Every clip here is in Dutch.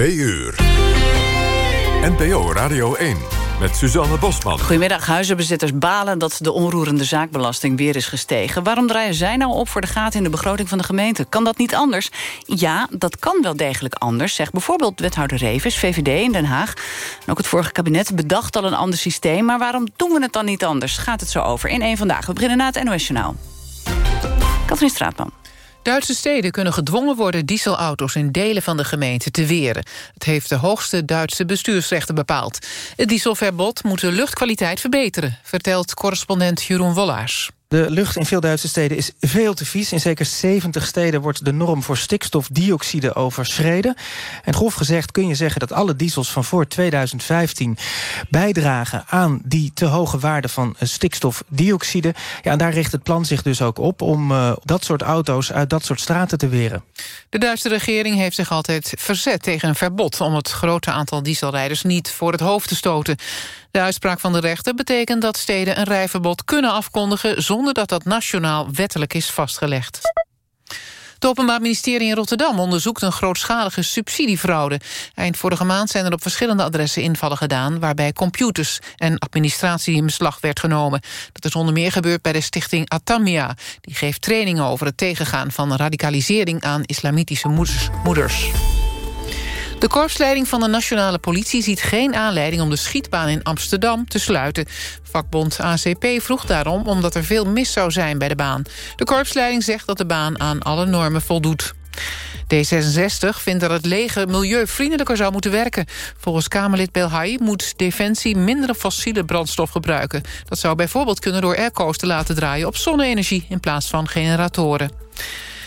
2 uur. NPO Radio 1 met Suzanne Bosman. Goedemiddag, huizenbezitters balen dat de onroerende zaakbelasting weer is gestegen. Waarom draaien zij nou op voor de gaten in de begroting van de gemeente? Kan dat niet anders? Ja, dat kan wel degelijk anders, zegt bijvoorbeeld wethouder Revis, VVD in Den Haag. Ook het vorige kabinet bedacht al een ander systeem. Maar waarom doen we het dan niet anders? Gaat het zo over in één vandaag. We beginnen na het NOS Journaal. Katrien Straatman. Duitse steden kunnen gedwongen worden dieselauto's in delen van de gemeente te weren. Het heeft de hoogste Duitse bestuursrechten bepaald. Het dieselverbod moet de luchtkwaliteit verbeteren, vertelt correspondent Jeroen Wollaars. De lucht in veel Duitse steden is veel te vies. In zeker 70 steden wordt de norm voor stikstofdioxide overschreden. En grof gezegd kun je zeggen dat alle diesels van voor 2015... bijdragen aan die te hoge waarde van stikstofdioxide. Ja, en daar richt het plan zich dus ook op... om uh, dat soort auto's uit dat soort straten te weren. De Duitse regering heeft zich altijd verzet tegen een verbod... om het grote aantal dieselrijders niet voor het hoofd te stoten. De uitspraak van de rechter betekent dat steden een rijverbod kunnen afkondigen... zonder dat dat nationaal wettelijk is vastgelegd. Het Openbaar Ministerie in Rotterdam onderzoekt een grootschalige subsidiefraude. Eind vorige maand zijn er op verschillende adressen invallen gedaan... waarbij computers en administratie in beslag werd genomen. Dat is onder meer gebeurd bij de stichting Atamia. Die geeft trainingen over het tegengaan van radicalisering aan islamitische moeders. De korpsleiding van de nationale politie ziet geen aanleiding... om de schietbaan in Amsterdam te sluiten. Vakbond ACP vroeg daarom omdat er veel mis zou zijn bij de baan. De korpsleiding zegt dat de baan aan alle normen voldoet. D66 vindt dat het leger milieuvriendelijker zou moeten werken. Volgens Kamerlid Belhaï moet Defensie minder fossiele brandstof gebruiken. Dat zou bijvoorbeeld kunnen door airco's te laten draaien op zonne-energie... in plaats van generatoren.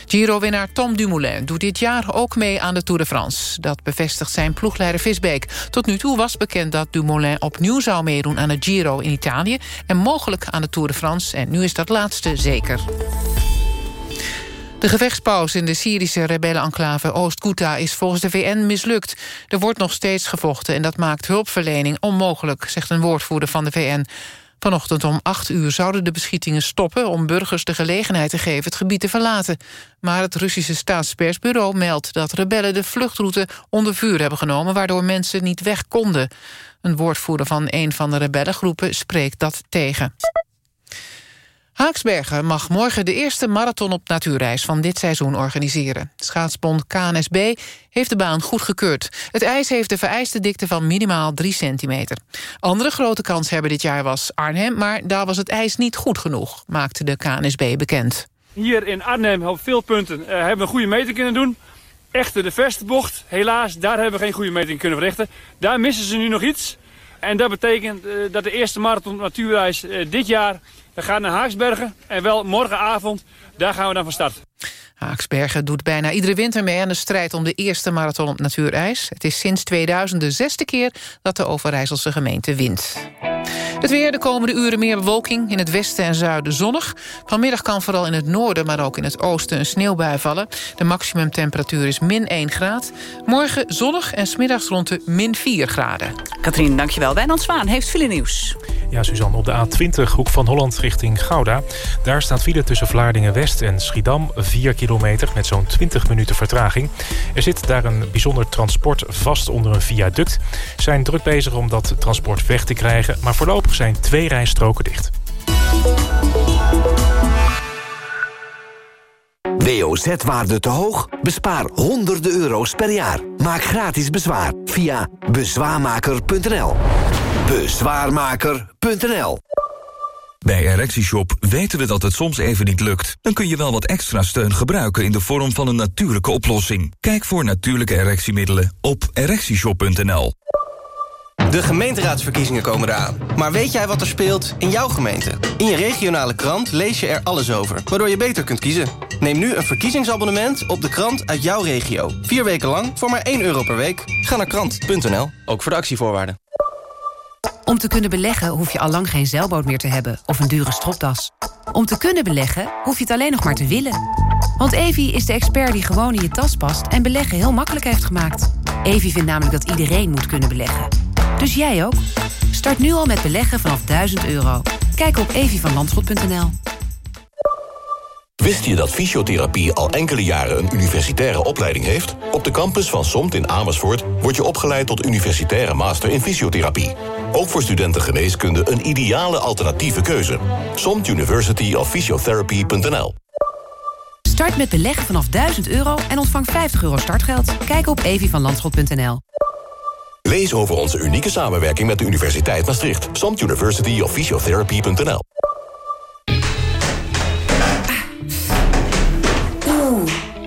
Giro-winnaar Tom Dumoulin doet dit jaar ook mee aan de Tour de France. Dat bevestigt zijn ploegleider Visbeek. Tot nu toe was bekend dat Dumoulin opnieuw zou meedoen aan de Giro in Italië... en mogelijk aan de Tour de France. En nu is dat laatste zeker. De gevechtspauze in de Syrische rebellenenclave Oost-Ghouta is volgens de VN mislukt. Er wordt nog steeds gevochten en dat maakt hulpverlening onmogelijk, zegt een woordvoerder van de VN. Vanochtend om 8 uur zouden de beschietingen stoppen... om burgers de gelegenheid te geven het gebied te verlaten. Maar het Russische staatspersbureau meldt dat rebellen de vluchtroute onder vuur hebben genomen... waardoor mensen niet weg konden. Een woordvoerder van een van de rebellengroepen spreekt dat tegen. Haaksbergen mag morgen de eerste marathon op natuurreis van dit seizoen organiseren. Schaatsbond KNSB heeft de baan goedgekeurd. Het ijs heeft de vereiste dikte van minimaal 3 centimeter. Andere grote kans hebben dit jaar was Arnhem... maar daar was het ijs niet goed genoeg, maakte de KNSB bekend. Hier in Arnhem op veel punten uh, hebben we een goede meting kunnen doen. Echter de verste bocht, helaas, daar hebben we geen goede meting kunnen verrichten. Daar missen ze nu nog iets. En dat betekent uh, dat de eerste marathon natuurreis uh, dit jaar we gaan naar Haaksbergen en wel morgenavond, daar gaan we dan van start. Haaksbergen doet bijna iedere winter mee aan de strijd om de eerste marathon op natuurijs. Het is sinds 2000 de zesde keer dat de Overijsselse gemeente wint. Het weer de komende uren meer bewolking. In het westen en zuiden zonnig. Vanmiddag kan vooral in het noorden, maar ook in het oosten een sneeuwbui vallen. De maximumtemperatuur is min 1 graad. Morgen zonnig en smiddags rond de min 4 graden. Katrien, dankjewel. Wijnand Zwaan heeft file nieuws. Ja, Suzanne, op de A20, hoek van Holland richting Gouda. Daar staat file tussen Vlaardingen-West en Schiedam. 4 kilometer met zo'n 20 minuten vertraging. Er zit daar een bijzonder transport vast onder een viaduct. Zijn druk bezig om dat transport weg te krijgen. Maar voorlopig zijn twee rijstroken dicht. WOZ-waarde te hoog? Bespaar honderden euro's per jaar. Maak gratis bezwaar via bezwaarmaker.nl. Bezwaarmaker.nl bij ErectieShop weten we dat het soms even niet lukt. Dan kun je wel wat extra steun gebruiken in de vorm van een natuurlijke oplossing. Kijk voor natuurlijke erectiemiddelen op ErectieShop.nl. De gemeenteraadsverkiezingen komen eraan. Maar weet jij wat er speelt in jouw gemeente? In je regionale krant lees je er alles over, waardoor je beter kunt kiezen. Neem nu een verkiezingsabonnement op de krant uit jouw regio. Vier weken lang voor maar 1 euro per week. Ga naar krant.nl, ook voor de actievoorwaarden. Om te kunnen beleggen hoef je al lang geen zeilboot meer te hebben of een dure stropdas. Om te kunnen beleggen hoef je het alleen nog maar te willen. Want Evi is de expert die gewoon in je tas past en beleggen heel makkelijk heeft gemaakt. Evi vindt namelijk dat iedereen moet kunnen beleggen. Dus jij ook? Start nu al met beleggen vanaf 1000 euro. Kijk op evievanlandschot.nl. Wist je dat fysiotherapie al enkele jaren een universitaire opleiding heeft? Op de campus van SOMT in Amersfoort wordt je opgeleid tot universitaire master in fysiotherapie. Ook voor studenten geneeskunde een ideale alternatieve keuze. SOMT University of Physiotherapy.nl Start met beleggen vanaf 1000 euro en ontvang 50 euro startgeld. Kijk op evievanlandschot.nl. Lees over onze unieke samenwerking met de Universiteit Maastricht. SOMT University of Physiotherapy.nl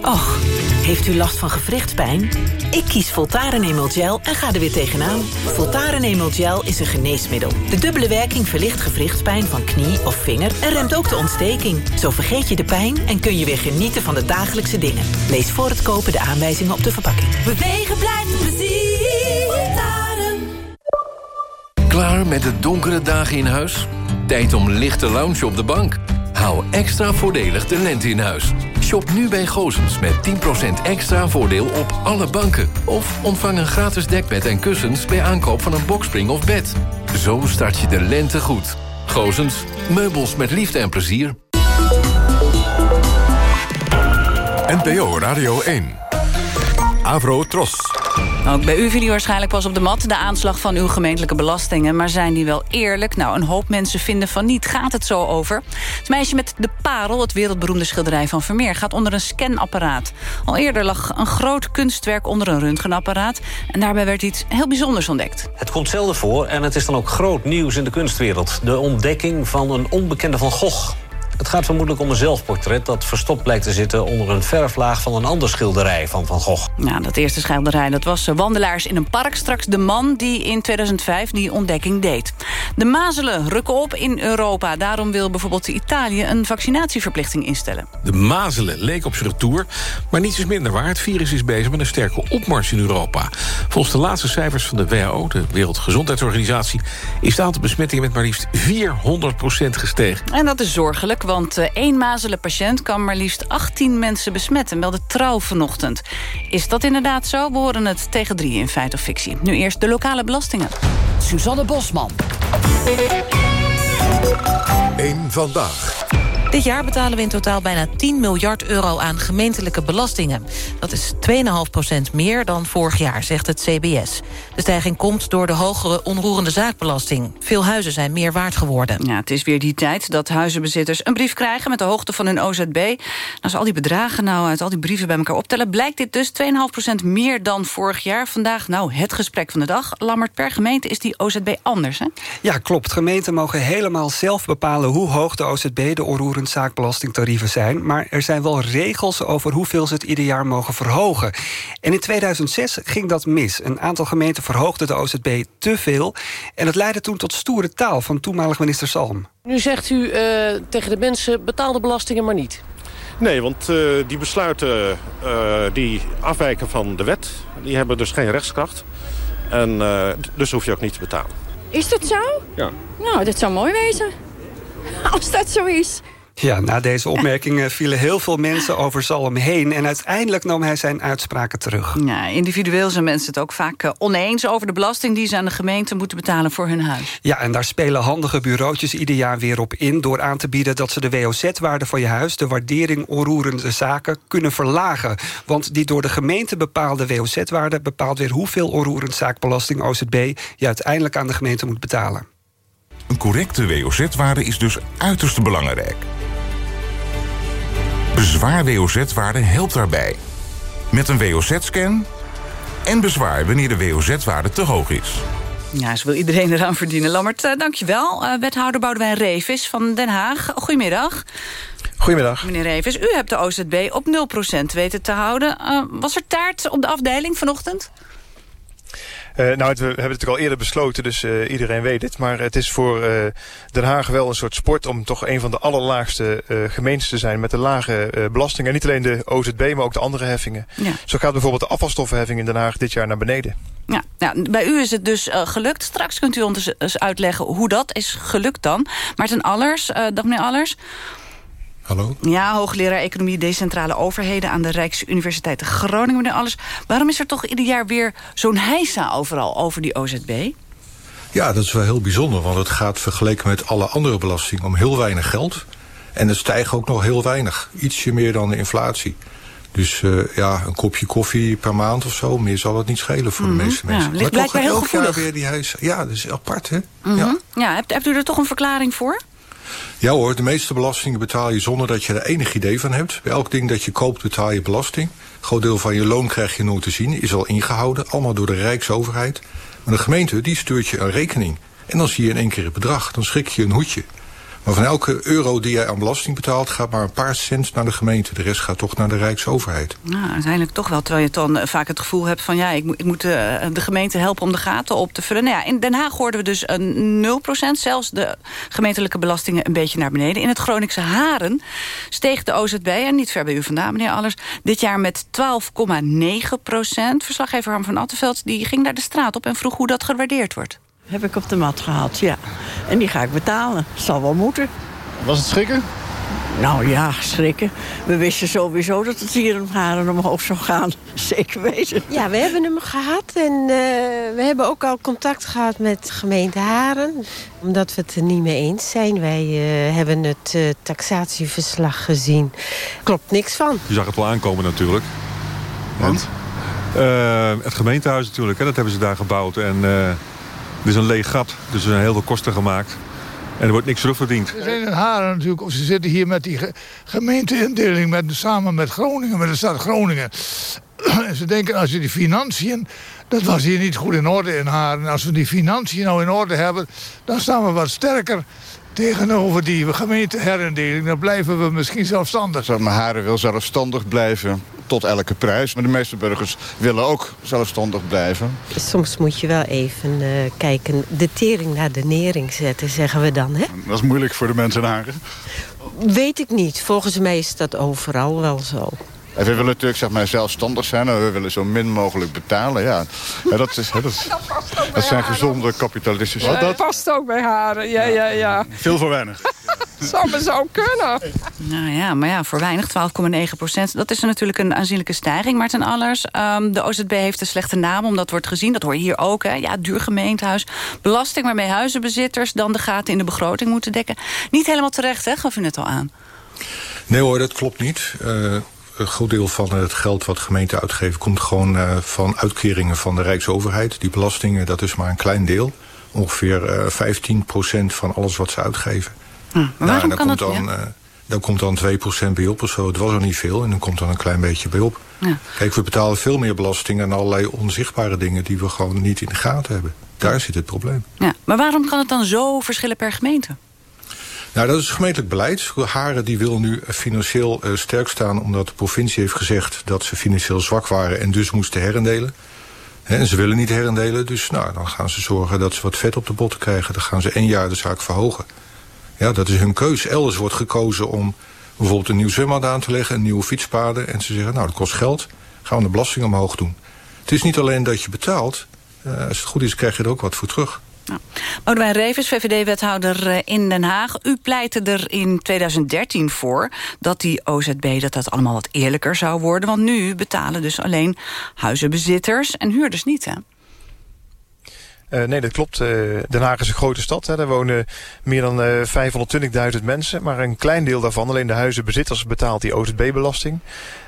Och, heeft u last van gewrichtspijn? Ik kies Voltaren Emel Gel en ga er weer tegenaan. Voltaren Emel Gel is een geneesmiddel. De dubbele werking verlicht gewrichtspijn van knie of vinger... en remt ook de ontsteking. Zo vergeet je de pijn en kun je weer genieten van de dagelijkse dingen. Lees voor het kopen de aanwijzingen op de verpakking. Bewegen blijft plezier. Klaar met de donkere dagen in huis? Tijd om lichte lounge op de bank. Hou extra voordelig de lente in huis. Shop nu bij Gozens met 10% extra voordeel op alle banken. Of ontvang een gratis dekbed en kussens bij aankoop van een bokspring of bed. Zo start je de lente goed. Gozens, meubels met liefde en plezier. NPO Radio 1. Avro Tros. Ook bij u viel u waarschijnlijk pas op de mat... de aanslag van uw gemeentelijke belastingen. Maar zijn die wel eerlijk? Nou, een hoop mensen vinden van niet. Gaat het zo over? Het meisje met de parel, het wereldberoemde schilderij van Vermeer... gaat onder een scanapparaat. Al eerder lag een groot kunstwerk onder een röntgenapparaat... en daarbij werd iets heel bijzonders ontdekt. Het komt zelden voor en het is dan ook groot nieuws in de kunstwereld. De ontdekking van een onbekende Van Gogh. Het gaat vermoedelijk om een zelfportret dat verstopt blijkt te zitten... onder een verflaag van een ander schilderij van Van Gogh. Nou, dat eerste schilderij dat was eh, Wandelaars in een park. Straks de man die in 2005 die ontdekking deed. De mazelen rukken op in Europa. Daarom wil bijvoorbeeld Italië een vaccinatieverplichting instellen. De mazelen leek op zijn retour, maar niets is minder waar. Het virus is bezig met een sterke opmars in Europa. Volgens de laatste cijfers van de WHO, de Wereldgezondheidsorganisatie... is het aantal besmettingen met maar liefst 400% gestegen. En dat is zorgelijk, want eh, één mazelenpatiënt kan maar liefst 18 mensen besmetten, meldde Trouw vanochtend. Is dat inderdaad zo? We horen het tegen drie in feit of fictie. Nu eerst de lokale belastingen. Suzanne Bosman. Eén vandaag. Dit jaar betalen we in totaal bijna 10 miljard euro aan gemeentelijke belastingen. Dat is 2,5% meer dan vorig jaar, zegt het CBS. De stijging komt door de hogere onroerende zaakbelasting. Veel huizen zijn meer waard geworden. Ja, het is weer die tijd dat huizenbezitters een brief krijgen... met de hoogte van hun OZB. Als al die bedragen nou uit al die brieven bij elkaar optellen... blijkt dit dus 2,5% meer dan vorig jaar. Vandaag nou het gesprek van de dag. Lammert, per gemeente is die OZB anders, hè? Ja, klopt. Gemeenten mogen helemaal zelf bepalen... hoe hoog de OZB, de zaakbelastingtarieven zijn. Maar er zijn wel regels over hoeveel ze het ieder jaar mogen verhogen. En in 2006 ging dat mis. Een aantal gemeenten verhoogde de OZB te veel. En het leidde toen tot stoere taal van toenmalig minister Salm. Nu zegt u eh, tegen de mensen, betaal de belastingen maar niet. Nee, want uh, die besluiten uh, die afwijken van de wet... die hebben dus geen rechtskracht. En dus hoef je ook niet te betalen. Is dat zo? Ja. Nou, dat zou mooi wezen. Als dat zo is. Ja, na deze opmerkingen vielen heel veel mensen over Zalm heen... en uiteindelijk nam hij zijn uitspraken terug. Ja, individueel zijn mensen het ook vaak eh, oneens over de belasting... die ze aan de gemeente moeten betalen voor hun huis. Ja, en daar spelen handige bureautjes ieder jaar weer op in... door aan te bieden dat ze de WOZ-waarde van je huis... de waardering onroerende zaken kunnen verlagen. Want die door de gemeente bepaalde WOZ-waarde... bepaalt weer hoeveel onroerend zaakbelasting OZB... je uiteindelijk aan de gemeente moet betalen. Een correcte WOZ-waarde is dus uiterst belangrijk. Bezwaar WOZ-waarde helpt daarbij. Met een WOZ-scan en bezwaar wanneer de WOZ-waarde te hoog is. Ja, zo wil iedereen eraan verdienen. Lammert, uh, dankjewel. Uh, wethouder Boudewijn Revis van Den Haag. Goedemiddag. Goedemiddag. Meneer Revis, u hebt de OZB op 0% weten te houden. Uh, was er taart op de afdeling vanochtend? Uh, nou, we hebben het natuurlijk al eerder besloten, dus uh, iedereen weet het. Maar het is voor uh, Den Haag wel een soort sport om toch een van de allerlaagste gemeentes te zijn met de lage belastingen. En niet alleen de OZB, maar ook de andere heffingen. Ja. Zo gaat bijvoorbeeld de afvalstoffenheffing in Den Haag dit jaar naar beneden. Ja, nou, bij u is het dus gelukt. Straks kunt u ons eens uitleggen hoe dat is gelukt dan. Maarten Allers, dag meneer Allers. Hallo? Ja, hoogleraar Economie Decentrale Overheden... aan de Rijksuniversiteit Groningen, meneer Alles. Waarom is er toch ieder jaar weer zo'n heisa overal over die OZB? Ja, dat is wel heel bijzonder, want het gaat vergeleken met alle andere belastingen om heel weinig geld. En het stijgt ook nog heel weinig. Ietsje meer dan de inflatie. Dus uh, ja, een kopje koffie per maand of zo. Meer zal het niet schelen voor Mhm, de meeste ja, mensen. ligt maar toch heel elk jaar gevoelig. weer die huis. Ja, dat is apart, hè? Mhm. Ja. Ja, hebt, hebt u er toch een verklaring voor? Ja hoor, de meeste belastingen betaal je zonder dat je er enig idee van hebt. Bij elk ding dat je koopt betaal je belasting. Een groot deel van je loon krijg je nooit te zien. Is al ingehouden, allemaal door de Rijksoverheid. Maar de gemeente die stuurt je een rekening. En dan zie je in één keer het bedrag. Dan schrik je een hoedje. Maar van elke euro die jij aan belasting betaalt... gaat maar een paar cent naar de gemeente. De rest gaat toch naar de Rijksoverheid. Nou, uiteindelijk toch wel. Terwijl je dan eh, vaak het gevoel hebt van... ja, ik, moet- ik moet eh, de gemeente helpen om de gaten op te vullen. Nou ja, in Den Haag hoorden we dus een 0%. Zelfs de gemeentelijke belastingen een beetje naar beneden. In het Groningse Haren steeg de OZB... en niet ver bij u vandaan, meneer Allers... dit jaar met 12,9% Verslaggever Harm van Attenveld die ging naar de straat op... en vroeg hoe dat gewaardeerd wordt. Heb ik op de mat gehaald, ja. En die ga ik betalen. Zal wel moeten. Was het schrikken? Nou ja, schrikken. We wisten sowieso dat het hier om haren omhoog zou gaan. Zeker weten. Ja, we hebben hem gehad en eh, we hebben ook al contact gehad met gemeente Haren. Omdat we het er niet mee eens zijn. Wij eh, hebben het eh, taxatieverslag gezien. Klopt niks van. Je zag het wel aankomen natuurlijk. Want? het gemeentehuis natuurlijk, hè, dat hebben ze daar gebouwd. En er is een leeg gat, dus er zijn heel veel kosten gemaakt. En er wordt niks terugverdiend. We zijn in Haren natuurlijk, of ze zitten hier met die ge- gemeenteindeling met, samen met Groningen, met de stad Groningen. En ze denken als je die financiën, dat was hier niet goed in orde in Haren. Als we die financiën nou in orde hebben, dan staan we wat sterker tegenover die gemeenteherindeling. Dan blijven we misschien zelfstandig. Zeg maar, Haren wil zelfstandig blijven tot elke prijs. Maar de meeste burgers willen ook zelfstandig blijven. Soms moet je wel even eh, kijken, de tering naar de nering zetten, zeggen we dan. Hè? Dat is moeilijk voor de mensen in Haren. Weet ik niet. Volgens mij is dat overal wel zo. En we willen natuurlijk zeg maar, zelfstandig zijn en we willen zo min mogelijk betalen. Ja, ja dat, is, hè, dat, is- dat zijn gezonde kapitalistische... Ja, dat past ook bij haren. Ja, ja, ja. Veel voor weinig. Zou maar zo kunnen. Nou ja, maar ja, voor weinig, 12,9 procent. Dat is natuurlijk een aanzienlijke stijging. Maar ten allers, ehm, de OZB heeft een slechte naam... omdat wordt gezien, dat hoor je hier ook, hè, ja, duur gemeentehuis. Belasting waarmee huizenbezitters dan de gaten in de begroting moeten dekken. Niet helemaal terecht, hè, gaf u net al aan. Nee hoor, dat klopt niet. Eh, een groot deel van het geld wat gemeenten uitgeven... komt gewoon eh, van uitkeringen van de Rijksoverheid. Die belastingen, dat is maar een klein deel. Ongeveer eh 15% van alles wat ze uitgeven. Hm, maar Nou, waarom kan dan dat komt ja? dan, eh, dan komt dan 2% bij op of zo. Het was er niet veel en dan komt dan een klein beetje bij op. Ja. Kijk, we betalen veel meer belasting... aan allerlei onzichtbare dingen die we gewoon niet in de gaten hebben. Daar zit het probleem. Ja, maar waarom kan het dan zo verschillen per gemeente? Nou, dat is gemeentelijk beleid. Haren die wil nu financieel eh, sterk staan... omdat de provincie heeft gezegd dat ze financieel zwak waren... en dus moesten herendelen. En ze willen niet herendelen, dus nou, dan gaan ze zorgen dat ze wat vet op de botten krijgen. Dan gaan ze één jaar de zaak verhogen. Ja, dat is hun keus. Elders wordt gekozen om bijvoorbeeld een nieuw zwembad aan te leggen... een nieuwe fietspaden. En ze zeggen, nou, dat kost geld. Gaan we de belasting omhoog doen. Het is niet alleen dat je betaalt. eh, als het goed is, krijg je er ook wat voor terug. Boudewijn Revers, VVD-wethouder eh, in Den Haag. U pleitte er in 2013 voor dat die OZB dat dat allemaal wat eerlijker zou worden. Want nu betalen dus alleen huizenbezitters en huurders niet, hè? Eh, nee, dat klopt. Eh, Den Haag is een grote stad. Hè. Daar wonen meer dan eh 520.000 mensen. Maar een klein deel daarvan, alleen de huizenbezitters, betaalt die OZB-belasting.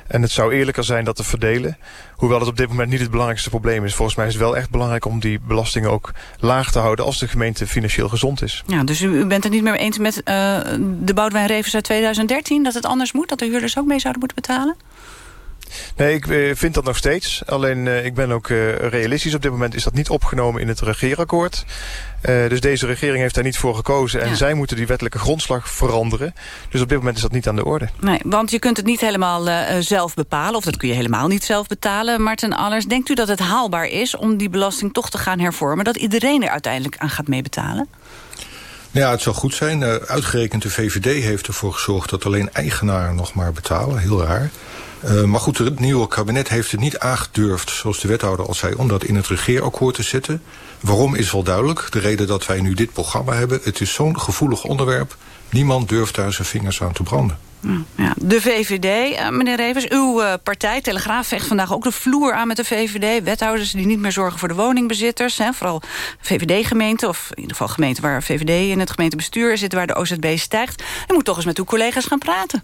En het zou eerlijker zijn dat te verdelen. Hoewel het op dit moment niet het belangrijkste probleem is. Volgens mij is het wel echt belangrijk om die belasting ook laag te houden... als de gemeente financieel gezond is. Ja, dus u, bent het niet meer eens met eh, de Boudewijn Revers uit 2013... dat het anders moet, dat de huurders ook mee zouden moeten betalen? Nee, ik eh, vind dat nog steeds. Alleen eh, ik ben ook eh, realistisch. Op dit moment is dat niet opgenomen in het regeerakkoord. Eh, dus deze regering heeft daar niet voor gekozen. En Ja. zij moeten die wettelijke grondslag veranderen. Dus op dit moment is dat niet aan de orde. Nee, want je kunt het niet helemaal zelf bepalen... of dat kun je helemaal niet zelf betalen. Maar ten allers, denkt u dat het haalbaar is om die belasting toch te gaan hervormen... dat iedereen er uiteindelijk aan gaat meebetalen? Nou Ja, het zou goed zijn. Eh, uitgerekend de VVD heeft ervoor gezorgd dat alleen eigenaren nog maar betalen. Heel raar. Uh, maar goed, het nieuwe kabinet heeft het niet aangedurfd, zoals de wethouder al zei, om dat in het regeerakkoord te zetten. Waarom is wel duidelijk. De reden dat wij nu dit programma hebben, het is zo'n gevoelig onderwerp. Niemand durft daar zijn vingers aan te branden. Ja, de VVD, uh, meneer Revers, uw uh, partij, Telegraaf, vecht vandaag ook de vloer aan met de VVD. Wethouders die niet meer zorgen voor de woningbezitters. Hè, vooral VVD-gemeenten, of in ieder geval gemeenten waar VVD in het gemeentebestuur zit, waar de OZB stijgt. U moet toch eens met uw collega's gaan praten.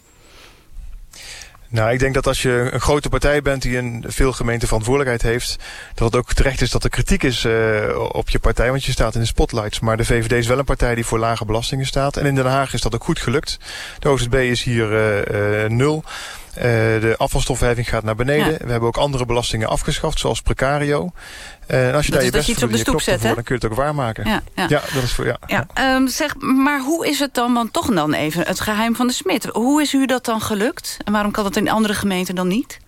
Nou, ik denk dat als je een grote partij bent die in veel gemeenten verantwoordelijkheid heeft, dat het ook terecht is dat er kritiek is uh, op je partij, want je staat in de spotlights. Maar de VVD is wel een partij die voor lage belastingen staat. En in Den Haag is dat ook goed gelukt. De OZB is hier uh, uh, nul. Uh, de afvalstofheffing gaat naar beneden. Ja. We hebben ook andere belastingen afgeschaft, zoals precario. En als je dat daar je best iets op de stoep zet, voor, dan kun je het ook waarmaken. Ja, ja. ja dat is voor ja. ja. Um, zeg, maar hoe is het dan, want toch dan even het geheim van de smid. Hoe is u dat dan gelukt? En waarom kan dat in andere gemeenten dan niet?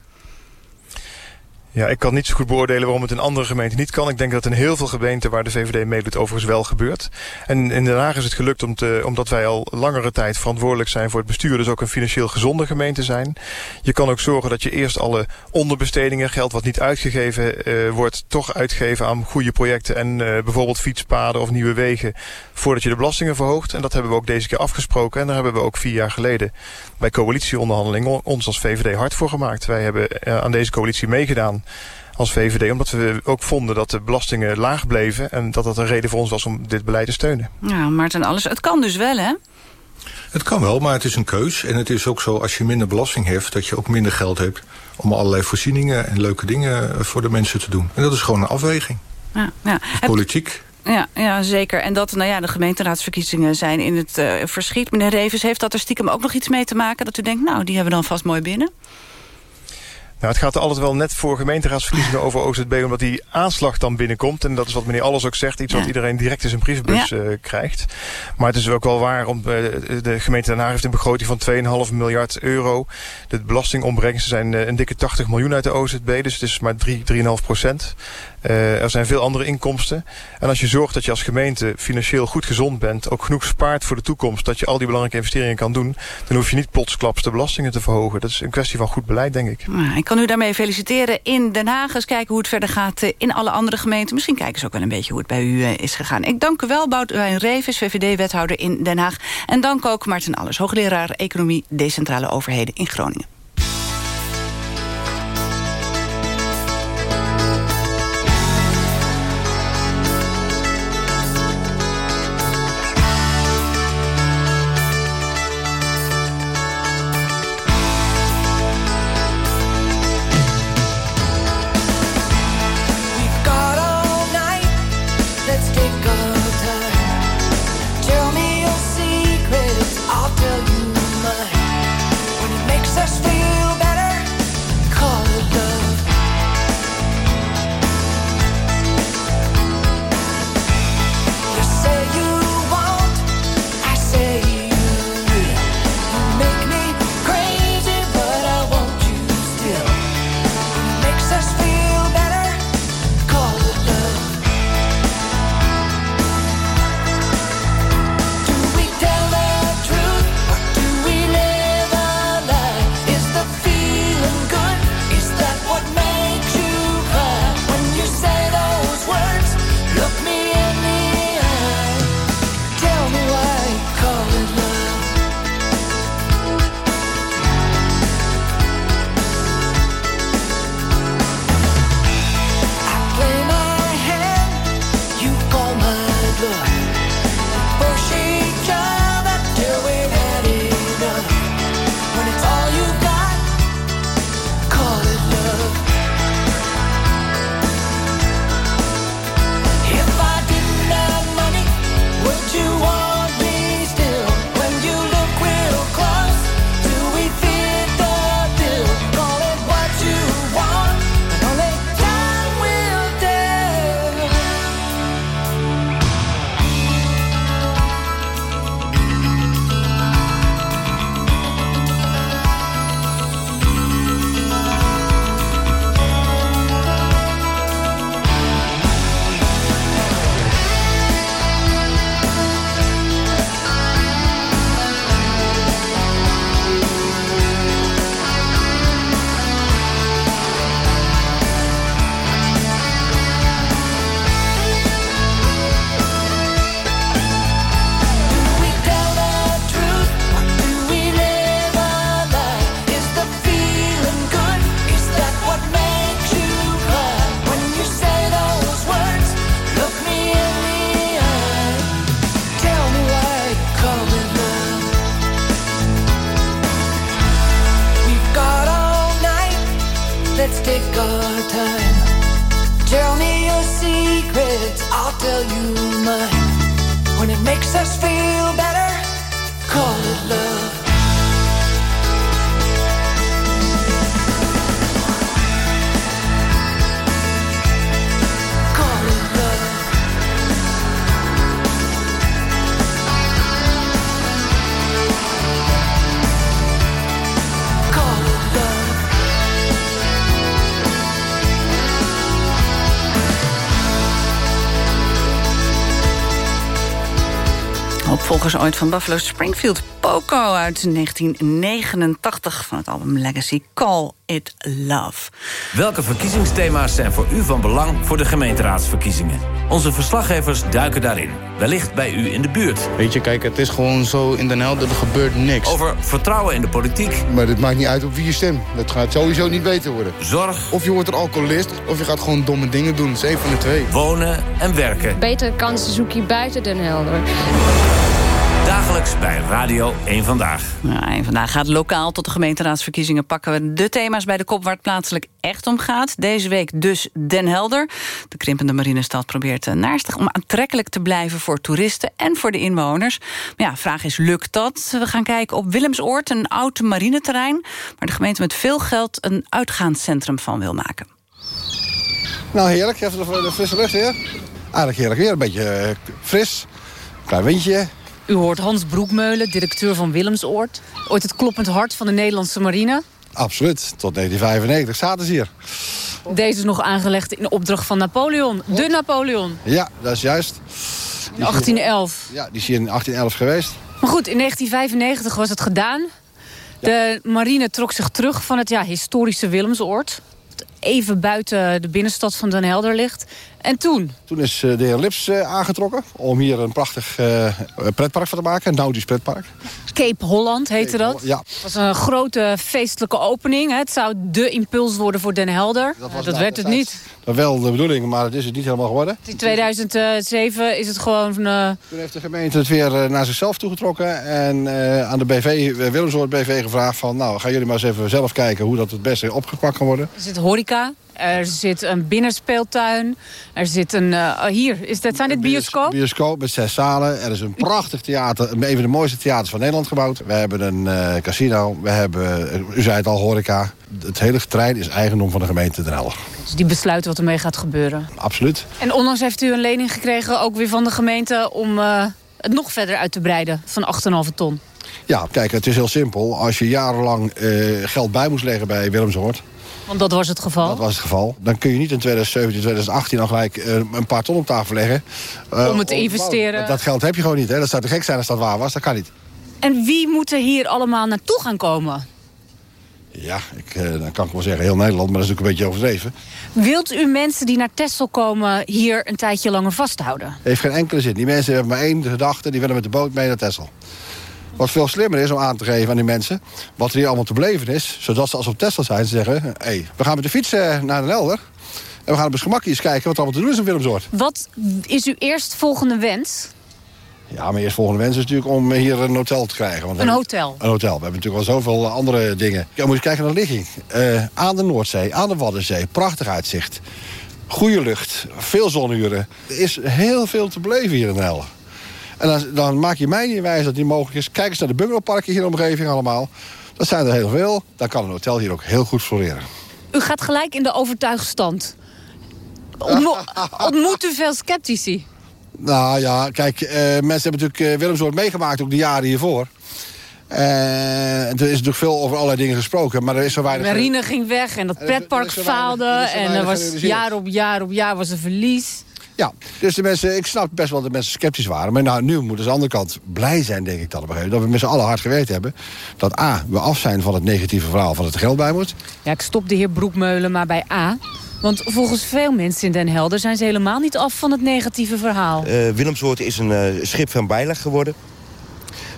Ja, ik kan niet zo goed beoordelen waarom het in andere gemeenten niet kan. Ik denk dat in heel veel gemeenten waar de VVD meedoet overigens wel gebeurt. En in Den Haag is het gelukt om te, omdat wij al langere tijd verantwoordelijk zijn voor het bestuur. Dus ook een financieel gezonde gemeente zijn. Je kan ook zorgen dat je eerst alle onderbestedingen, geld wat niet uitgegeven uh, wordt, toch uitgeven aan goede projecten. En uh, bijvoorbeeld fietspaden of nieuwe wegen voordat je de belastingen verhoogt. En dat hebben we ook deze keer afgesproken. En daar hebben we ook vier jaar geleden bij coalitieonderhandelingen ons als VVD hard voor gemaakt. Wij hebben uh, aan deze coalitie meegedaan als VVD. Omdat we ook vonden dat de belastingen laag bleven. En dat dat een reden voor ons was om dit beleid te steunen. Ja, Maarten Alles, het kan dus wel hè? Het kan wel, maar het is een keus. En het is ook zo, als je minder belasting heeft... dat je ook minder geld hebt om allerlei voorzieningen... en leuke dingen voor de mensen te doen. En dat is gewoon een afweging. Ja, ja. Politiek. Ja, ja, zeker. En dat nou ja, de gemeenteraadsverkiezingen zijn in het uh, verschiet. Meneer Revens, heeft dat er stiekem ook nog iets mee te maken... dat u denkt, nou, die hebben we dan vast mooi binnen? Nou, het gaat er altijd wel net voor gemeenteraadsverkiezingen over OZB... omdat die aanslag dan binnenkomt. En dat is wat meneer Alles ook zegt. Iets ja. wat iedereen direct in zijn brievenbus ja. uh, krijgt. Maar het is ook wel waar. Om, uh, de gemeente Den Haag heeft een begroting van 2,5 miljard euro. De belastingopbrengsten zijn uh, een dikke 80 miljoen uit de OZB. Dus het is maar 3, 3,5 procent. Uh, er zijn veel andere inkomsten. En als je zorgt dat je als gemeente financieel goed gezond bent... ook genoeg spaart voor de toekomst... dat je al die belangrijke investeringen kan doen... dan hoef je niet plotsklaps de belastingen te verhogen. Dat is een kwestie van goed beleid, denk ik. Ik kan u daarmee feliciteren in Den Haag. Eens kijken hoe het verder gaat in alle andere gemeenten. Misschien kijken ze ook wel een beetje hoe het bij u uh, is gegaan. Ik dank u wel, Boudewijn Revis, VVD-wethouder in Den Haag. En dank ook Maarten Alles, hoogleraar Economie Decentrale Overheden in Groningen. Ooit van Buffalo Springfield. Poco uit 1989 van het album Legacy. Call It Love. Welke verkiezingsthema's zijn voor u van belang voor de gemeenteraadsverkiezingen? Onze verslaggevers duiken daarin. Wellicht bij u in de buurt. Weet je, kijk, het is gewoon zo in Den Helder, er gebeurt niks. Over vertrouwen in de politiek. Maar het maakt niet uit op wie je stemt. Dat gaat sowieso niet beter worden. Zorg. Of je wordt een alcoholist, of je gaat gewoon domme dingen doen. Dat is één van de twee. Wonen en werken. Betere kansen zoek je buiten Den Helder. Dagelijks bij Radio 1 Vandaag. Ja, en vandaag gaat lokaal tot de gemeenteraadsverkiezingen... pakken we de thema's bij de kop waar het plaatselijk echt om gaat. Deze week dus Den Helder. De krimpende marinestad probeert naarstig om aantrekkelijk te blijven... voor toeristen en voor de inwoners. Maar ja, vraag is, lukt dat? We gaan kijken op Willemsoord, een oud marineterrein... waar de gemeente met veel geld een uitgaanscentrum van wil maken. Nou, heerlijk. Even de, de frisse lucht weer. Eigenlijk heerlijk weer. Een beetje eh, fris. Klein windje. U hoort Hans Broekmeulen, directeur van Willemsoord. Ooit het kloppend hart van de Nederlandse marine. Absoluut. Tot 1995 zaten ze hier. Deze is nog aangelegd in opdracht van Napoleon. De Napoleon. Ja, dat is juist. In 1811. Ja, die is hier in 1811 geweest. Maar goed, in 1995 was het gedaan. De marine trok zich terug van het ja, historische Willemsoord. Dat even buiten de binnenstad van Den Helder ligt. En toen? Toen is eh, de heer Lips eh, aangetrokken om hier een prachtig eh, pretpark van te maken. Een nautisch pretpark. Cape Holland heette dat. Ja. Het was een grote feestelijke opening. hè. Het zou de impuls worden voor Den Helder. Dat, dat werd het niet. Dat wel de bedoeling, maar het is het niet helemaal geworden. In 2007 is het gewoon... eh, Toen heeft de gemeente het weer naar zichzelf toegetrokken. En aan de BV, Willemsoort BV gevraagd van... nou, gaan jullie maar eens even zelf kijken hoe dat het beste opgepakt kan worden. Er zit horeca, er zit een binnenspeeltuin, er zit een... eh, hier, is dat, zijn dit bioscoop? Bioscoop met zes zalen. Er is een prachtig theater, een van de mooiste theaters van Nederland gebouwd. We hebben een eh, casino, we hebben, u zei het al, horeca. Het hele terrein is eigendom van de gemeente Den Helder. Dus die besluiten wat ermee gaat gebeuren. Absoluut. En onlangs heeft u een lening gekregen, ook weer van de gemeente... om eh, het nog verder uit te breiden van 8,5 ton. Ja, kijk, het is heel simpel. Als je jarenlang geld bij moest leggen bij Willemsoort... Want dat was het geval. Dat was het geval. Dan kun je niet in 2017, 2018 al gelijk eh, een paar ton op tafel leggen. eh, Om het te investeren. Dat geld heb je gewoon niet. Hè? Dat zou te gek zijn als dat waar was. Dat kan niet. En wie moet er hier allemaal naartoe gaan komen? Ja, ik, eh, dan kan ik wel zeggen heel Nederland, maar dat is natuurlijk een beetje overdreven. Wilt u mensen die naar Texel komen hier een tijdje langer vasthouden? Heeft geen enkele zin. Die mensen hebben maar één gedachte, die willen met de boot mee naar Texel. Wat veel slimmer is om aan te geven aan die mensen... wat er hier allemaal te beleven is... zodat ze als op Texel zijn zeggen... hé, hey, we gaan met de fiets eh, naar Den Helder... en we gaan op het gemak eens kijken wat er allemaal te doen is in Willemsoort. Wat is uw eerstvolgende wens? Ja, mijn eerstvolgende wens is natuurlijk om hier een hotel te krijgen. Want Een hotel? Een hotel. We hebben natuurlijk wel zoveel andere dingen. Ja, moet je kijken naar de ligging. Eh, aan de Noordzee, aan de Waddenzee. Prachtig uitzicht. Goede lucht. Veel zonuren. Er is heel veel te beleven hier in Helder. En dan, dan maak je mij niet wijs dat die mogelijk is. Kijk eens naar de bungalowparken hier in de omgeving allemaal. Dat zijn er heel veel. Dan kan een hotel hier ook heel goed floreren. U gaat gelijk in de overtuigstand. Ontmo- ontmoet u veel sceptici? Nou ja, kijk, eh, mensen hebben natuurlijk uh, Willemsoort meegemaakt ook de jaren hiervoor. Eh, er is natuurlijk veel over allerlei dingen gesproken, maar er is zo weinig... marine ging weg en dat pretpark faalde. En er was jaar op jaar op jaar was er verlies. Ja, dus de mensen, ik snap best wel dat mensen sceptisch waren. Maar nou, nu moeten ze aan de andere kant blij zijn, denk ik dan op een gegeven moment. Dat we met z'n allen hard gewerkt hebben. Dat A, we af zijn van het negatieve verhaal van dat er geld bij moet. Ja, ik stop de heer Broekmeulen maar bij A. Want volgens veel mensen in Den Helder zijn ze helemaal niet af van het negatieve verhaal. Eh Willemsoort is een eh, schip van bijleg geworden.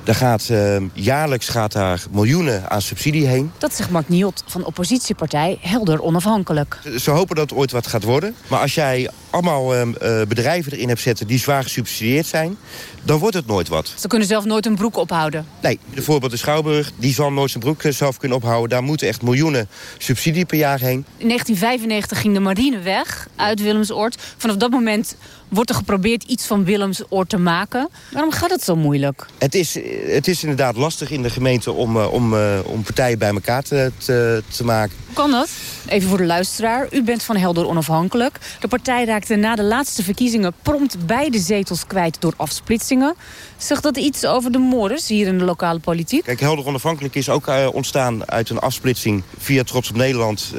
Daar gaat, eh, jaarlijks gaat daar miljoenen aan subsidie heen. Dat zegt Mark Niot van oppositiepartij Helder Onafhankelijk. Ze hopen dat het ooit wat gaat worden. Maar als jij allemaal ehm, eh, bedrijven erin hebt zetten die zwaar gesubsidieerd zijn... dan wordt het nooit wat. Ze kunnen zelf nooit een broek ophouden. Nee, bijvoorbeeld de Schouwburg, die zal nooit zijn broek eh, zelf kunnen ophouden. Daar moeten echt miljoenen subsidie per jaar heen. In 1995 ging de marine weg uit Willemsoord. Vanaf dat moment wordt er geprobeerd iets van Willemsoord te maken. Waarom gaat het zo moeilijk? Het is, het is inderdaad lastig in de gemeente om, eh, om, eh, om partijen bij elkaar te, te, te maken. Hoe kan dat? Even voor de luisteraar. U bent van Helder Onafhankelijk. De partij raakte na de laatste verkiezingen prompt beide zetels kwijt door afsplitsingen. Zegt dat iets over de mores hier in de lokale politiek? Kijk, Helder Onafhankelijk is ook eh, ontstaan uit een afsplitsing via Trots op Nederland...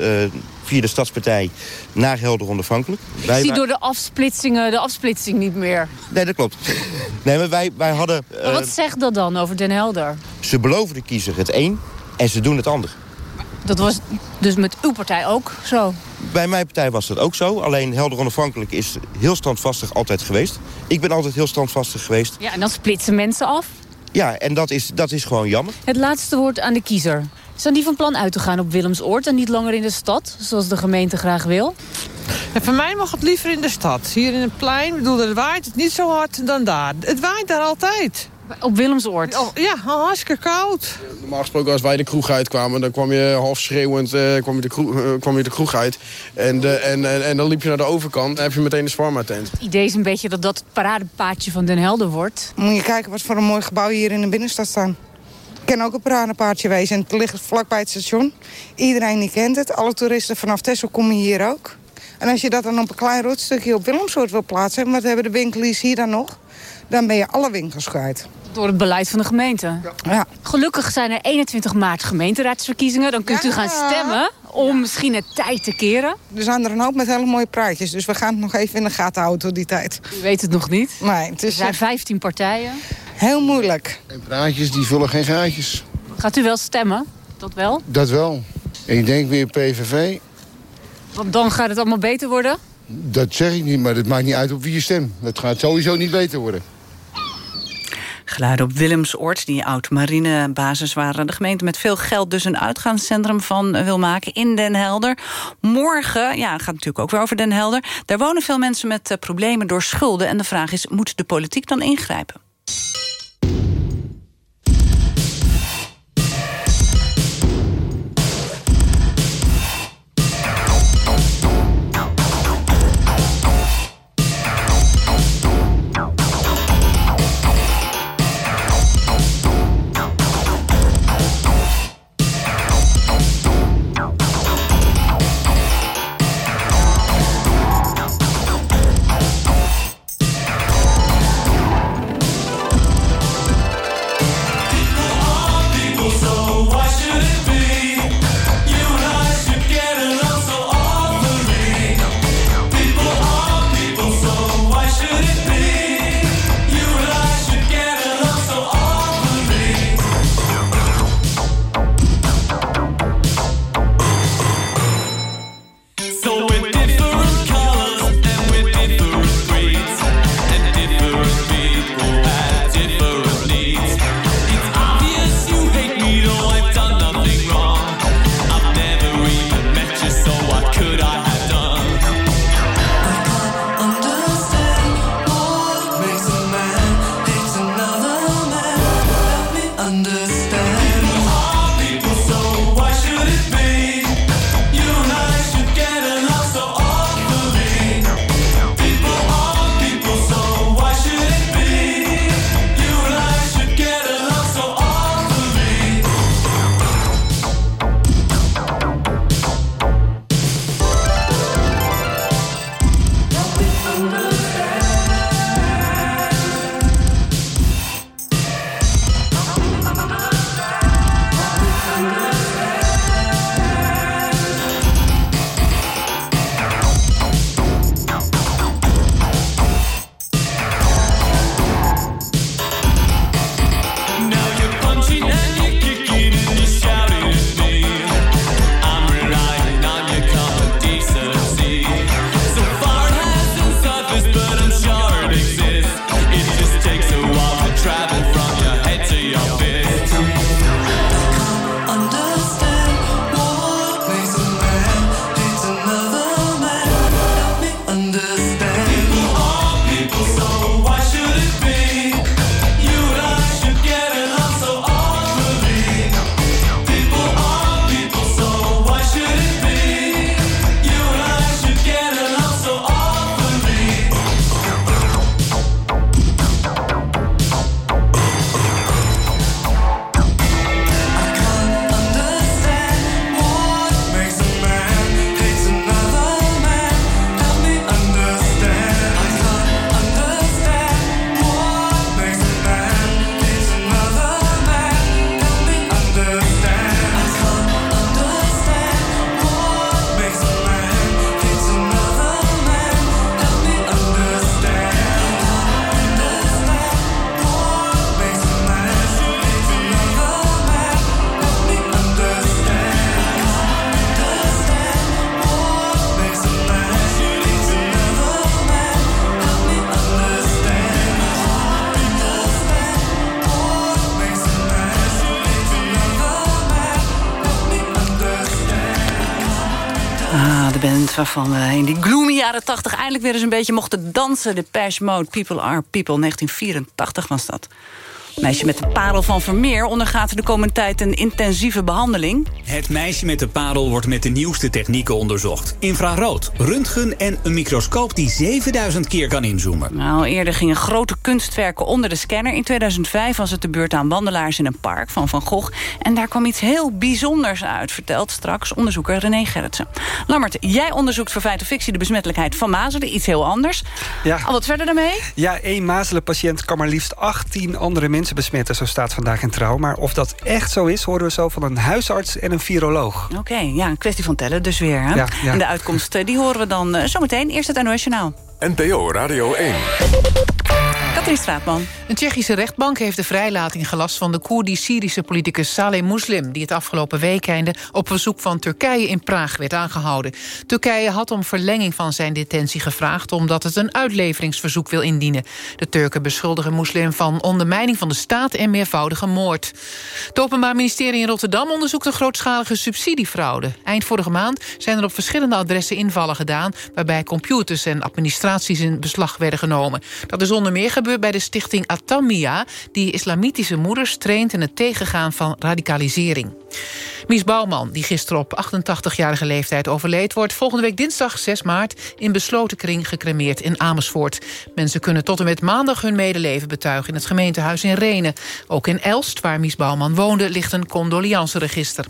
via de Stadspartij naar Helder Onafhankelijk. Ik Wij- zie door de afsplitsingen de afsplitsing niet meer. Nee, dat klopt. Nee, maar wij, wij hadden... Maar eh, wat zegt dat dan over Den Helder? ze beloven de kiezer het een en ze doen het ander. Dat was dus met uw partij ook zo. Bij mijn partij was dat ook zo. Alleen Helder Onafhankelijk is heel standvastig altijd geweest. Ik ben altijd heel standvastig geweest. Ja, en dan splitsen mensen af. Ja, en dat is, dat is gewoon jammer. Het laatste woord aan de kiezer. Zijn die van plan uit te gaan op Willemsoord en niet langer in de stad, zoals de gemeente graag wil? En voor mij mag het liever in de stad. Hier in het plein, ik bedoel, het waait het niet zo hard dan daar. Het waait daar altijd. Op Willemsoord? Oh, ja, hartstikke koud. Normaal gesproken, als wij de kroeg uitkwamen... dan kwam je half schreeuwend eh, kwam je de, kroeg, eh, kwam je de kroeg uit. En, de, en, en, en dan liep je naar de overkant en heb je meteen de Sparma-tent. Het idee is een beetje dat dat het paradepaadje van Den Helder wordt. Moet je kijken wat voor een mooi gebouw hier in de binnenstad staan. Ik ken ook een paradepaardje wezen en het ligt vlakbij het station. Iedereen die kent het. Alle toeristen vanaf Texel komen hier ook. En als je dat dan op een klein rotstukje op Willemsoort wil plaatsen... wat hebben de winkeliers hier dan nog? Dan ben je alle winkels kwijt. Door het beleid van de gemeente. Ja. Gelukkig zijn er 21 maart gemeenteraadsverkiezingen. Dan kunt u gaan stemmen om misschien het tijd te keren. Er zijn er een hoop met hele mooie praatjes. Dus we gaan het nog even in de gaten houden tot die tijd. U weet het nog niet. Nee, het Er zijn echt 15 partijen. Heel moeilijk. En praatjes die vullen geen gaatjes. Gaat u wel stemmen? Dat wel? Dat wel. Ik denk weer PVV. Want dan gaat het allemaal beter worden. Dat zeg ik niet, maar het maakt niet uit op wie je stemt. Het gaat sowieso niet beter worden. Geluiden op Willemsoord, die oud-marinebasis waar de gemeente met veel geld dus een uitgaanscentrum van wil maken in Den Helder. Morgen, ja, het gaat natuurlijk ook weer over Den Helder. Daar wonen veel mensen met eh, problemen door schulden. En de vraag is, moet de politiek dan ingrijpen? Waarvan we in die gloomy jaren 80 eindelijk weer eens een beetje mochten dansen. De Mode, People Are People, 1984 was dat. Meisje met de parel van Vermeer ondergaat de komende tijd een intensieve behandeling. Het meisje met de parel wordt met de nieuwste technieken onderzocht. Infrarood, röntgen en een microscoop die 7000 keer kan inzoomen. Nou, eerder gingen grote kunstwerken onder de scanner. In 2005 was het de beurt aan wandelaars in een park van Van Gogh. En daar kwam iets heel bijzonders uit, vertelt straks onderzoeker René Gerritsen. Lammert, jij onderzoekt voor feit of fictie de besmettelijkheid van mazelen. Iets heel anders. Ja. Al wat verder daarmee? Ja, één mazelenpatiënt kan maar liefst 18 andere mensen besmetten, zo staat vandaag in Trouw. Maar of dat echt zo is, horen we zo van een huisarts en een viroloog. Oké, ja, een kwestie van tellen dus weer. Hè? Ja, ja. En de uitkomst eh, die horen we dan eh, zometeen. Eerst het NOS Journaal. NPO Radio 1. Katrien Straatman. Een Tsjechische rechtbank heeft de vrijlating gelast van de Koerdisch-Syrische politicus Saleh Muslim... die het afgelopen weekende op verzoek van Turkije in Praag werd aangehouden. Turkije had om verlenging van zijn detentie gevraagd... omdat het een uitleveringsverzoek wil indienen. De Turken beschuldigen Muslim van ondermijning van de staat... en meervoudige moord. Het Openbaar Ministerie in Rotterdam onderzoekt een grootschalige subsidiefraude. Eind vorige maand zijn er op verschillende adressen invallen gedaan... waarbij computers en administraties in beslag werden genomen. Dat is onder meer gebeurd bij de stichting Atamia... die islamitische moeders traint in het tegengaan van radicalisering. Mies Bouwman, die gisteren op 88-jarige leeftijd overleed... wordt volgende week dinsdag 6 maart in besloten kring gecremeerd in Amersfoort. Mensen kunnen tot en met maandag hun medeleven betuigen... in het gemeentehuis in Renen. Ook in Elst, waar Mies Bouwman woonde, ligt een condolianceregister.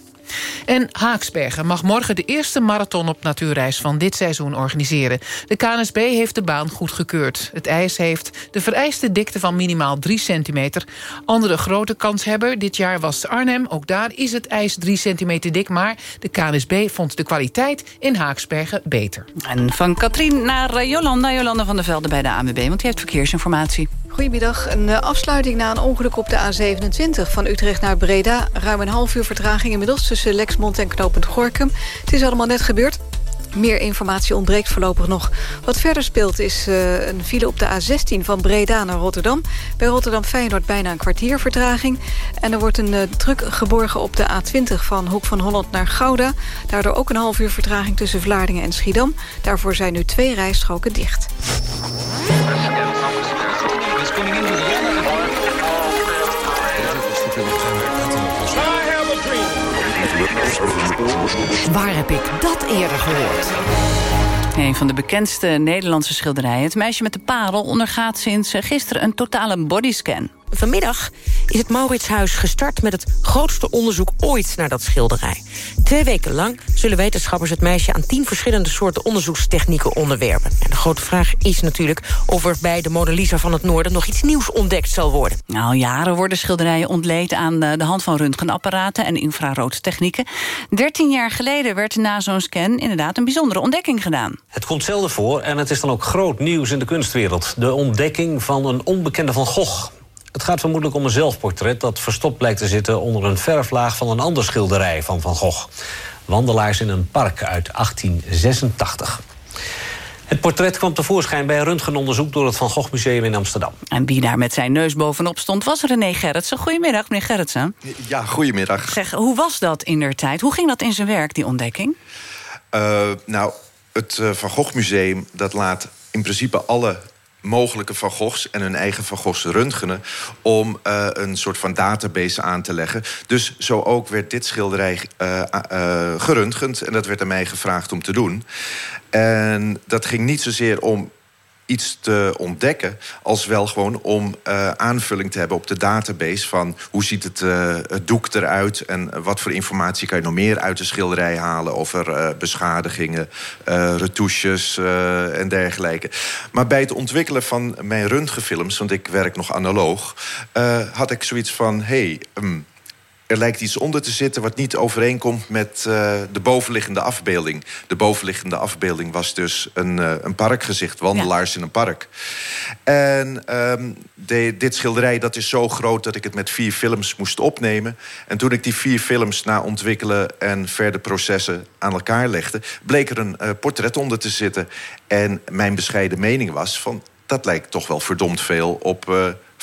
En Haaksbergen mag morgen de eerste marathon op natuurreis van dit seizoen organiseren. De KNSB heeft de baan goedgekeurd. Het ijs heeft de vereiste dikte van minimaal 3 centimeter. Andere grote kanshebber dit jaar was Arnhem. Ook daar is het ijs 3 centimeter dik. Maar de KNSB vond de kwaliteit in Haaksbergen beter. En van Katrien naar eh, Jolanda. Jolanda van der Velde bij de ANWB, want die heeft verkeersinformatie. Goedemiddag. Een eh, afsluiting na een ongeluk op de A27 van Utrecht naar Breda. Ruim een half uur vertraging inmiddels tussen Lexmond en Knopend Gorkum. Het is allemaal net gebeurd. Meer informatie ontbreekt voorlopig nog. Wat verder speelt is uh, een file op de A16 van Breda naar Rotterdam. Bij Rotterdam-Feyenoord bijna een kwartier vertraging. En er wordt een uh, truck geborgen op de A20 van Hoek van Holland naar Gouda. Daardoor ook een half uur vertraging tussen Vlaardingen en Schiedam. Daarvoor zijn nu twee rijstroken dicht. Waar heb ik dat eerder gehoord? Een van de bekendste Nederlandse schilderijen. Het meisje met de parel ondergaat sinds eh, gisteren een totale bodyscan. Vanmiddag is het Mauritshuis gestart met het grootste onderzoek ooit naar dat schilderij. Twee weken lang zullen wetenschappers het meisje aan tien verschillende soorten onderzoekstechnieken onderwerpen. En de grote vraag is natuurlijk of er bij de Mona Lisa van het Noorden nog iets nieuws ontdekt zal worden. Nou, jaren worden schilderijen ontleed aan de hand van röntgenapparaten en infraroodtechnieken. Dertien jaar geleden werd na zo'n scan inderdaad een bijzondere ontdekking gedaan. Het komt zelden voor en het is dan ook groot nieuws in de kunstwereld. De ontdekking van een onbekende Van Gogh. Het gaat vermoedelijk om een zelfportret dat verstopt blijkt te zitten onder een verflaag van een ander schilderij van Van Gogh. Wandelaars in een park uit 1886. Het portret kwam tevoorschijn bij een röntgenonderzoek door het Van Gogh Museum in Amsterdam. En wie daar met zijn neus bovenop stond was René Gerritsen. Goedemiddag, meneer Gerritsen. Ja, goedemiddag. Zeg, hoe was dat in der tijd? Hoe ging dat in zijn werk, die ontdekking? Uh, nou, het uh, Van Gogh Museum dat laat in principe alle mogelijke Van Goghs en hun eigen Van Goghs röntgenen... om uh, een soort van database aan te leggen. Dus zo ook werd dit schilderij uh, geröntgend... en dat werd aan mij gevraagd om te doen. En dat ging niet zozeer om iets te ontdekken... als wel gewoon om uh, aanvulling te hebben op de database... van hoe ziet het, uh, het doek eruit... en wat voor informatie kan je nog meer uit de schilderij halen... over uh, beschadigingen, retouches en dergelijke. Maar bij het ontwikkelen van mijn röntgenfilms... want ik werk nog analoog... had ik zoiets van... Hey, um, er lijkt iets onder te zitten wat niet overeenkomt met uh, de bovenliggende afbeelding. De bovenliggende afbeelding was dus een, uh, een parkgezicht, wandelaars in een park. En um, de, dit schilderij dat is zo groot dat ik het met vier films moest opnemen. En toen ik die vier films na ontwikkelen en verder processen aan elkaar legde... bleek er een uh, portret onder te zitten. En mijn bescheiden mening was van... dat lijkt toch wel verdomd veel op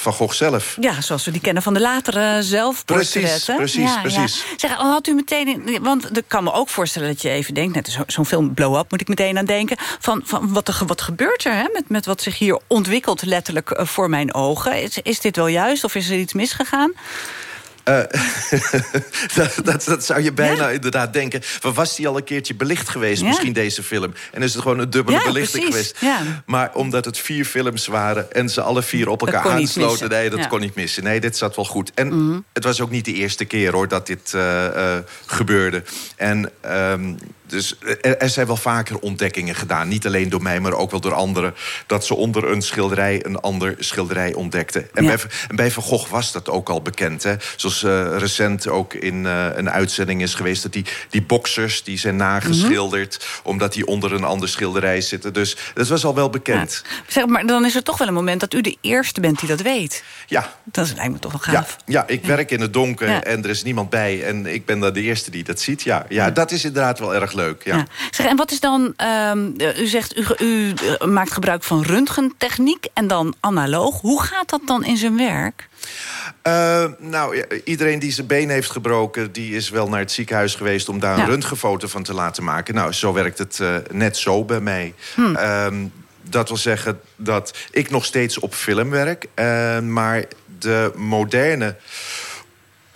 Van Gogh zelf. Ja, zoals we die kennen van de latere zelfportretten. Precies, precies, ja, precies. Ja. Zeg, had u meteen... Want ik kan me ook voorstellen dat je even denkt... net zo- zo'n film Blow Up moet ik meteen aan denken... van, van wat, er, wat gebeurt er hè, met, met wat zich hier ontwikkelt... letterlijk eh, voor mijn ogen. Is, is dit wel juist of is er iets misgegaan? Eh, dat, dat, dat zou je bijna inderdaad denken. Van, was die al een keertje belicht geweest, Ja. misschien deze film? En is het gewoon een dubbele Ja, belichting precies. geweest? Maar omdat het vier films waren en ze alle vier op elkaar aansloten... nee, dat. Mhm. kon niet missen. Nee, dit zat wel goed. En het was ook niet de eerste keer hoor dat dit eh, eh, gebeurde. En... ehm, dus er, er zijn wel vaker ontdekkingen gedaan. Niet alleen door mij, maar ook wel door anderen. Dat ze onder een schilderij een ander schilderij ontdekten. En, Ja. bij, en bij Van Gogh was dat ook al bekend. Hè? Zoals eh, recent ook in eh, een uitzending is geweest... dat die, die boxers die zijn nageschilderd... omdat die onder een ander schilderij zitten. Dus dat was al wel bekend. Zeg, maar dan is er toch wel een moment dat u de eerste bent die dat weet. Ja. Dat lijkt me toch wel Ja, gaaf. ja, ik werk in het donker Ja. en er is niemand bij. En ik ben dan de eerste die dat ziet. Ja, ja, dat is inderdaad wel erg leuk. Ja. Ja. Zeg, en wat is dan, ehm, eh, u zegt, u, u eh, maakt gebruik van röntgentechniek en dan analoog. Hoe gaat dat dan in zijn werk? Eh, nou, iedereen die zijn been heeft gebroken... die is wel naar het ziekenhuis geweest om daar een röntgenfoto van te laten maken. Nou, zo werkt het eh, net zo bij mij. Hm. Ehm, dat wil zeggen dat ik nog steeds op film werk. maar de moderne...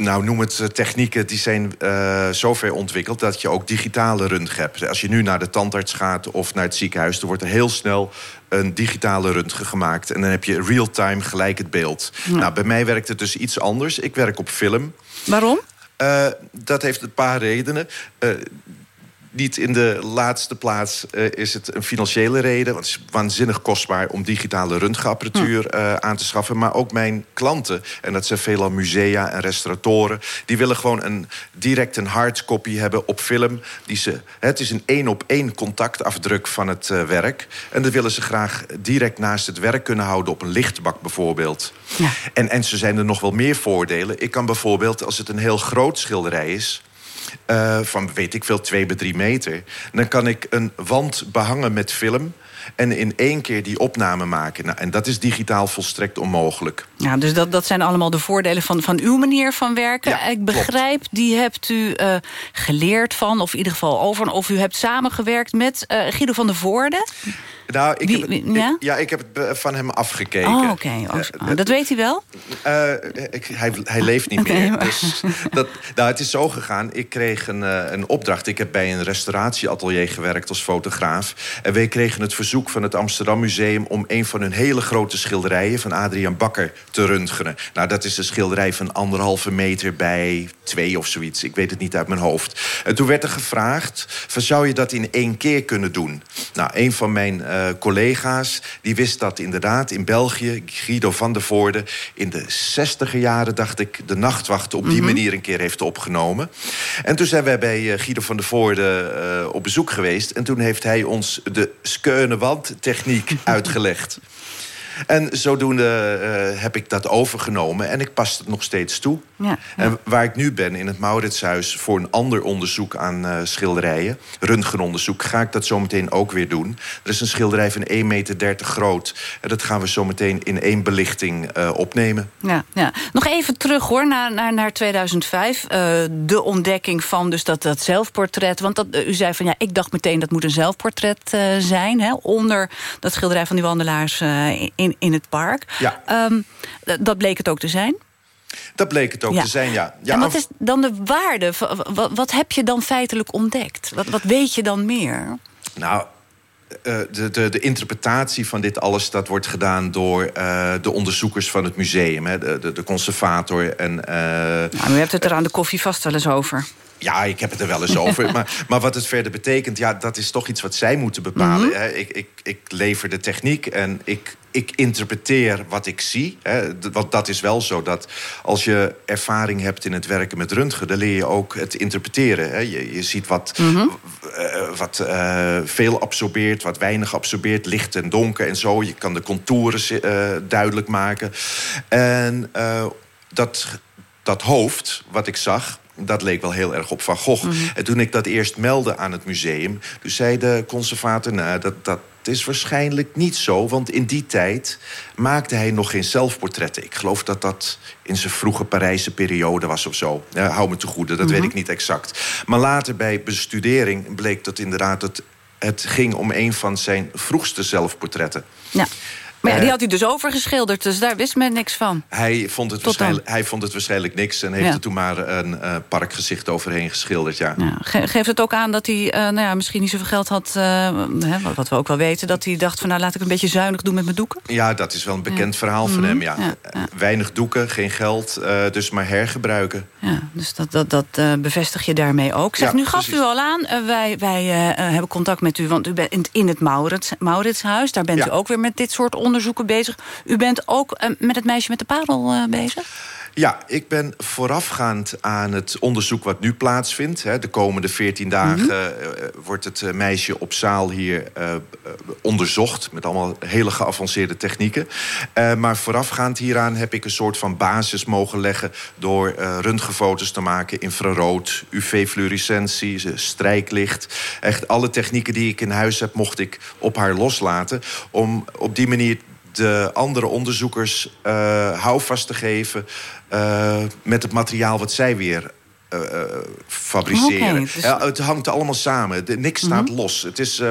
Nou, noem het eh, technieken, die zijn eh zover ontwikkeld... dat je ook digitale röntgen hebt. Als je nu naar de tandarts gaat of naar het ziekenhuis... dan wordt er heel snel een digitale röntgen gemaakt. En dan heb je real-time gelijk het beeld. Ja. Nou, bij mij werkt het dus iets anders. Ik werk op film. Waarom? Eh, dat heeft een paar redenen. Niet in de laatste plaats eh, is het een financiële reden. Want het is waanzinnig kostbaar om digitale röntgenapparatuur eh, aan te schaffen. Maar ook mijn klanten, en dat zijn veelal musea en restauratoren... die willen gewoon een, direct een hardcopy hebben op film. Die ze, het is een één-op-één contactafdruk van het eh, werk. En dat willen ze graag direct naast het werk kunnen houden... op een lichtbak bijvoorbeeld. En, en zo zijn er nog wel meer voordelen. Ik kan bijvoorbeeld, als het een heel groot schilderij is... eh, van weet ik veel, twee bij drie meter... dan kan ik een wand behangen met film... en in één keer die opname maken. Nou, en dat is digitaal volstrekt onmogelijk. Ja, dus dat, dat zijn allemaal de voordelen van, van uw manier van werken. Ja, ik begrijp, die hebt u eh, geleerd van, of in ieder geval over... of u hebt samengewerkt met eh, Guido van der Voorde. Nou, ik Wie- heb, wie- het- ja? ja, ik heb het be- van hem afgekeken. Oh, oké. Oh, oh, dat weet hij wel? Eh, ik, hij, hij leeft niet meer. maar- Dus dat, nou, het is zo gegaan. Ik kreeg een, eh, een opdracht. Ik heb bij een restauratieatelier gewerkt als fotograaf. En wij kregen het verzoek van het Amsterdam Museum... om een van hun hele grote schilderijen van Adriaan Bakker te röntgenen. Nou, dat is een schilderij van anderhalve meter bij twee of zoiets. Ik weet het niet uit mijn hoofd. En toen werd er gevraagd, van, zou je dat in één keer kunnen doen? Nou, een van mijn eh, collega's, die wist dat inderdaad in België... Guido van der Voorde, in de zestiger jaren, dacht ik... de nachtwacht op die Mhm. manier een keer heeft opgenomen. En toen zijn wij bij eh, Guido van der Voorde eh, op bezoek geweest... en toen heeft hij ons de skeune wandtechniek uitgelegd. En zodoende eh, heb ik dat overgenomen en ik pas het nog steeds toe. Ja, En waar ik nu ben, in het Mauritshuis... voor een ander onderzoek aan eh, schilderijen, röntgenonderzoek... ga ik dat zometeen ook weer doen. Er is een schilderij van 1,30 meter groot. En dat gaan we zometeen in één belichting eh, opnemen. Ja, ja. Nog even terug hoor, naar, naar, naar 2005. Eh, de ontdekking van dus dat, dat zelfportret. Want dat, u zei van ja, ik dacht meteen dat moet een zelfportret zijn. Hè, onder dat schilderij van die wandelaars eh, in, in het park. Ja. Ehm, dat bleek het ook te zijn. Dat bleek het ook Ja. te zijn, ja. ja en wat af- is dan de waarde? Wat, wat heb je dan feitelijk ontdekt? Wat, wat weet je dan meer? Nou, eh, de, de, de interpretatie van dit alles... dat wordt gedaan door eh, de onderzoekers van het museum. Hè, de, de, de conservator en... eh, Nou, u hebt het er aan de koffie vast wel eens over. Ja, ik heb het er wel eens over. maar, maar wat het verder betekent, ja, dat is toch iets wat zij moeten bepalen. Mhm. Ik, ik, ik lever de techniek en ik, ik interpreteer wat ik zie. Hè. Want dat is wel zo dat als je ervaring hebt in het werken met röntgen... dan leer je ook het interpreteren. Hè. Je, je ziet wat, Mhm. eh, wat eh, veel absorbeert, wat weinig absorbeert, licht en donker en zo. Je kan de contouren eh, duidelijk maken. En dat, dat hoofd, wat ik zag, dat leek wel heel erg op Van Gogh. En toen ik dat eerst meldde aan het museum... toen zei de conservator, nou, dat, dat, is waarschijnlijk niet zo, want in die tijd maakte hij nog geen zelfportretten. Ik geloof dat dat in zijn vroege Parijse periode was of zo. Hou me te goede, dat Mhm. weet ik niet exact. Maar later bij bestudering bleek dat inderdaad het, het ging om een van zijn vroegste zelfportretten. Ja. Maar ja, Eh, die had hij dus overgeschilderd, dus daar wist men niks van. Hij vond, het waarschijnlijk, hij vond het waarschijnlijk niks en heeft Ja. er toen maar een eh, parkgezicht overheen geschilderd. Ja. Ja, ge- geeft het ook aan dat hij eh, nou ja, misschien niet zoveel geld had... eh, hè, wat- wat we ook wel weten, dat hij dacht van... nou, laat ik een beetje zuinig doen met mijn doeken? Ja, dat is wel een bekend verhaal van Mhm. hem. Ja. Eh, Weinig doeken, geen geld, eh, dus maar hergebruiken. Ja, dus dat, dat, dat eh, bevestig je daarmee ook. Zeg, nu gaf precies. u al aan, eh, wij, wij eh, eh, hebben contact met u... want u bent in, het Maurits, Mauritshuis. Daar bent u ook weer met dit soort onderzoeken bezig. U bent ook eh, met het meisje met de parel eh, bezig? Ja, ik ben voorafgaand aan het onderzoek wat nu plaatsvindt. Hè, de komende 14 dagen Mhm. eh, wordt het eh, meisje op zaal hier eh, onderzocht... met allemaal hele geavanceerde technieken. Maar voorafgaand hieraan heb ik een soort van basis mogen leggen... door eh röntgenfoto's te maken, infrarood, UV-fluorescentie, strijklicht. Echt alle technieken die ik in huis heb, mocht ik op haar loslaten... om op die manier de andere onderzoekers eh, houvast te geven... eh, met het materiaal wat zij weer eh, eh, fabriceren. Dus- ja, het hangt allemaal samen. De, niks staat Mhm. los. Het is...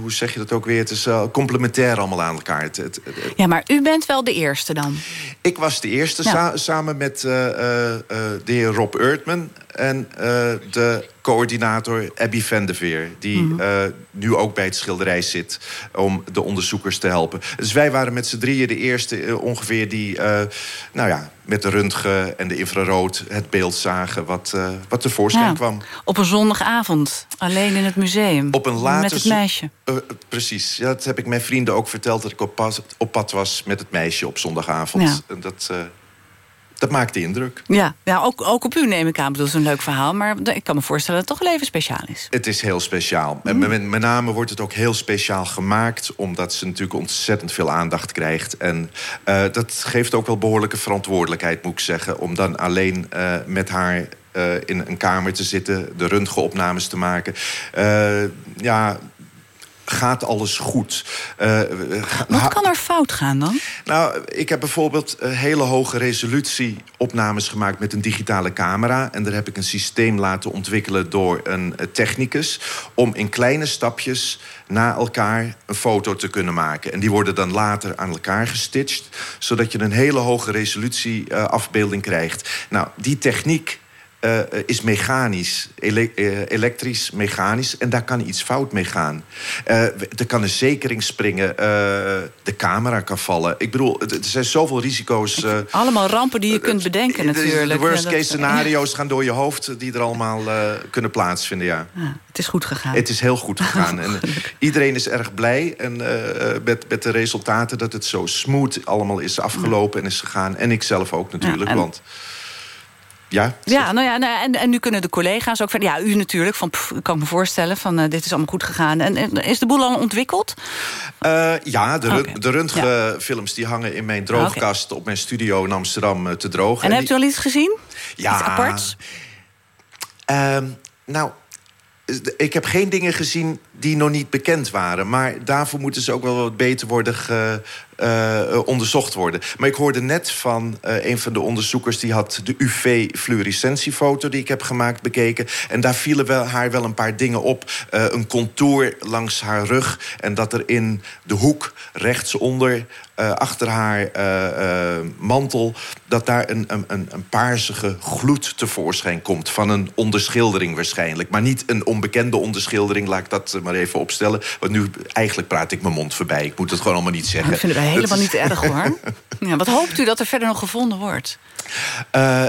hoe zeg je dat ook weer? Het is complementair allemaal aan elkaar. Het, het- het- Ja, maar u bent wel de eerste dan? ik was de eerste, Ja. sa- samen met de heer Rob Eurtman... en eh, de coördinator Abby Vendeveer... die Mhm. eh, nu ook bij het schilderij zit om de onderzoekers te helpen. Dus wij waren met z'n drieën de eerste eh, ongeveer die... nou ja, met de röntgen en de infrarood het beeld zagen... wat, eh, wat tevoorschijn Ja. kwam. Op een zondagavond, alleen in het museum. Op een later Met het meisje. Precies. Ja, dat heb ik mijn vrienden ook verteld... dat ik op, pas, op pad was met het meisje op zondagavond. Ja. En dat, dat maakte indruk. Ja, ja ook, ook op u neem ik aan. Ik bedoel, het is een leuk verhaal. Maar ik kan me voorstellen dat het toch wel even speciaal is. Het is heel speciaal. En met, met name wordt het ook heel speciaal gemaakt... omdat ze natuurlijk ontzettend veel aandacht krijgt. En eh, dat geeft ook wel behoorlijke verantwoordelijkheid, moet ik zeggen... om dan alleen eh, met haar eh, in een kamer te zitten... de röntgenopnames te maken. Ja, gaat alles goed? Eh, Wat kan er fout gaan dan? nou, ik heb bijvoorbeeld eh, hele hoge resolutie opnames gemaakt met een digitale camera. En daar heb ik een systeem laten ontwikkelen door een eh, technicus. Om in kleine stapjes na elkaar een foto te kunnen maken. En die worden dan later aan elkaar gestitcht. Zodat je een hele hoge resolutie afbeelding krijgt. Nou, die techniek eh, is mechanisch, ele- eh, elektrisch, mechanisch. En daar kan iets fout mee gaan. Eh, er kan een zekering springen, eh, de camera kan vallen. Ik bedoel, er zijn zoveel risico's. eh, Allemaal rampen die je kunt bedenken de, natuurlijk. de worst case scenario's gaan door je hoofd... die er allemaal eh, kunnen plaatsvinden, ja. Het is goed gegaan. Het is heel goed gegaan. en eh, iedereen is erg blij en, eh, eh, met, met de resultaten... dat het zo smooth allemaal is afgelopen en is gegaan. En ik zelf ook natuurlijk, en- want... Ja, Ja, nou ja, nou ja, en, en nu kunnen de collega's ook verder. Ja, u natuurlijk, van, pff, kan ik me voorstellen, van eh, dit is allemaal goed gegaan. En, en is de boel al ontwikkeld? Eh, ja, de, de röntgenfilms die hangen in mijn droogkast... op mijn studio in Amsterdam eh, te drogen. En, hebt die- u al iets gezien? Ja. Iets aparts? Ehm, nou, ik heb geen dingen gezien die nog niet bekend waren. Maar daarvoor moeten ze ook wel wat beter worden ge- eh, onderzocht worden. Maar ik hoorde net van eh, een van de onderzoekers... die had de UV-fluorescentiefoto die ik heb gemaakt bekeken. En daar vielen wel, haar wel een paar dingen op. Eh, een contour langs haar rug. En dat er in de hoek rechtsonder... eh, achter haar eh, eh, mantel... dat daar een, een, een, paarsige gloed tevoorschijn komt. Van een onderschildering waarschijnlijk. Maar niet een onbekende onderschildering. Laat ik dat eh, maar even opstellen. Want nu eigenlijk praat ik mijn mond voorbij. Ik moet het gewoon allemaal niet zeggen. Helemaal niet erg hoor. Ja, wat hoopt u dat er verder nog gevonden wordt? Eh,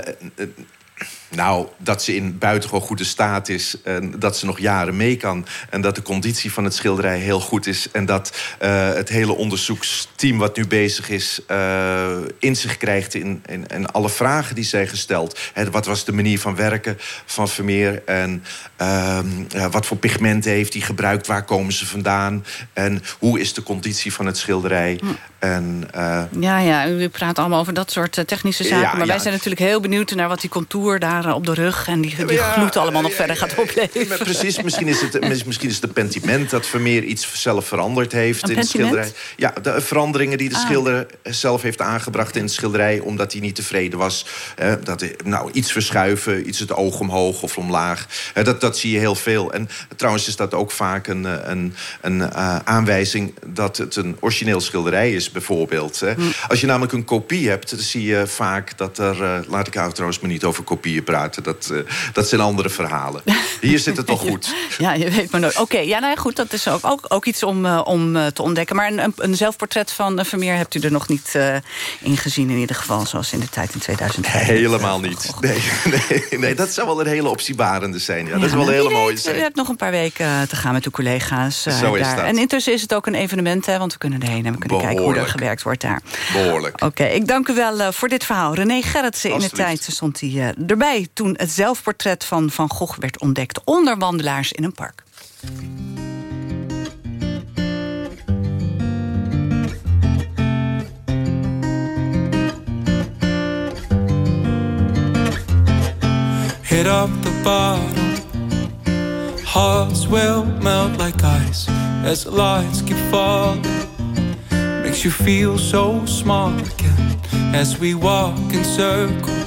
nou, dat ze in buitengewoon goede staat is. En dat ze nog jaren mee kan. En dat de conditie van het schilderij heel goed is. En dat eh, het hele onderzoeksteam wat nu bezig is... eh, inzicht krijgt in, in, in alle vragen die zijn gesteld. Wat was de manier van werken van Vermeer? En ehm, wat voor pigmenten heeft hij gebruikt? Waar komen ze vandaan? En hoe is de conditie van het schilderij? En, eh, Ja, ja, u praat allemaal over dat soort technische zaken. Ja, maar wij zijn natuurlijk heel benieuwd naar wat die contour daar op de rug... en die, die Ja, gloed allemaal nog ja, verder gaat opleveren. Maar precies, misschien is, het, mis- misschien is het de pentiment dat Vermeer iets zelf veranderd heeft Een in de schilderij. Ja, de veranderingen die de Ah. schilder zelf heeft aangebracht in de schilderij, omdat hij niet tevreden was. Eh, dat hij- nou, iets verschuiven, iets het oog omhoog of omlaag. Eh, dat, dat zie je heel veel. En trouwens is dat ook vaak een, eh, een, een eh, aanwijzing dat het een origineel schilderij is, bijvoorbeeld. hè. Als je namelijk een kopie hebt, dan zie je vaak dat er. eh, laat ik trouwens maar niet over kopieën praten. Dat, eh, dat zijn andere verhalen. Hier zit het toch goed. Ja, je weet maar nooit. Oké, ja, nou ja, goed, dat is ook, ook, ook iets om, eh, om eh, te ontdekken. Maar een, een, zelfportret van Vermeer hebt u er nog niet in gezien... in ieder geval, zoals in de tijd in 2005. Helemaal niet. Nee, nee, nee, dat zou wel een hele optiebarende zijn. Ja, dat is wel een hele mooie zijn. U hebt nog een paar weken te gaan met uw collega's Zo is daar. dat. En intussen is het ook een evenement, hè, want we kunnen erheen... en we kunnen kijken hoe er gewerkt wordt daar. Behoorlijk. Oké, ik dank u wel voor dit verhaal. René Gerritsen, in de tijd stond hij eh, toen het zelfportret van Van Gogh werd ontdekt... onder wandelaars in een park. Hit up the bottom. Hearts will melt like ice as the lights keep falling. Makes you feel so small again as we walk in circles.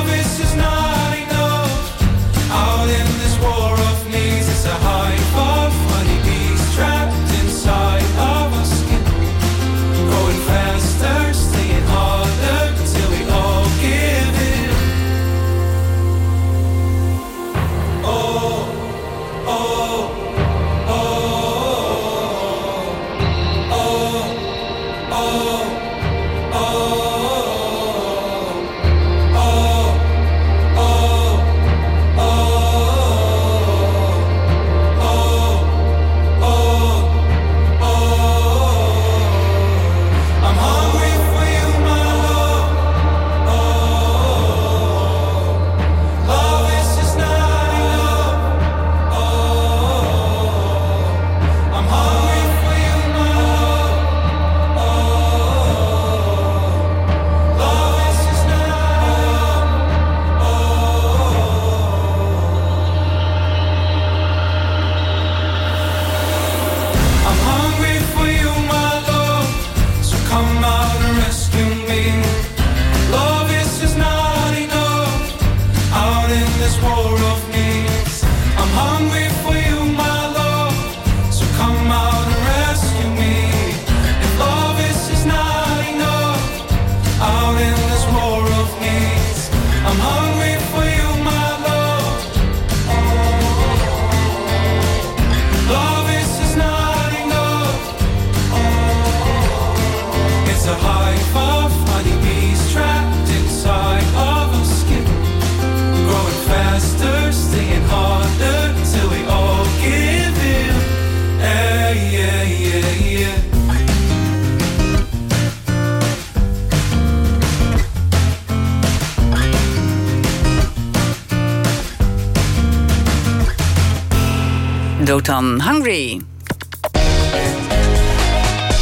Hungry.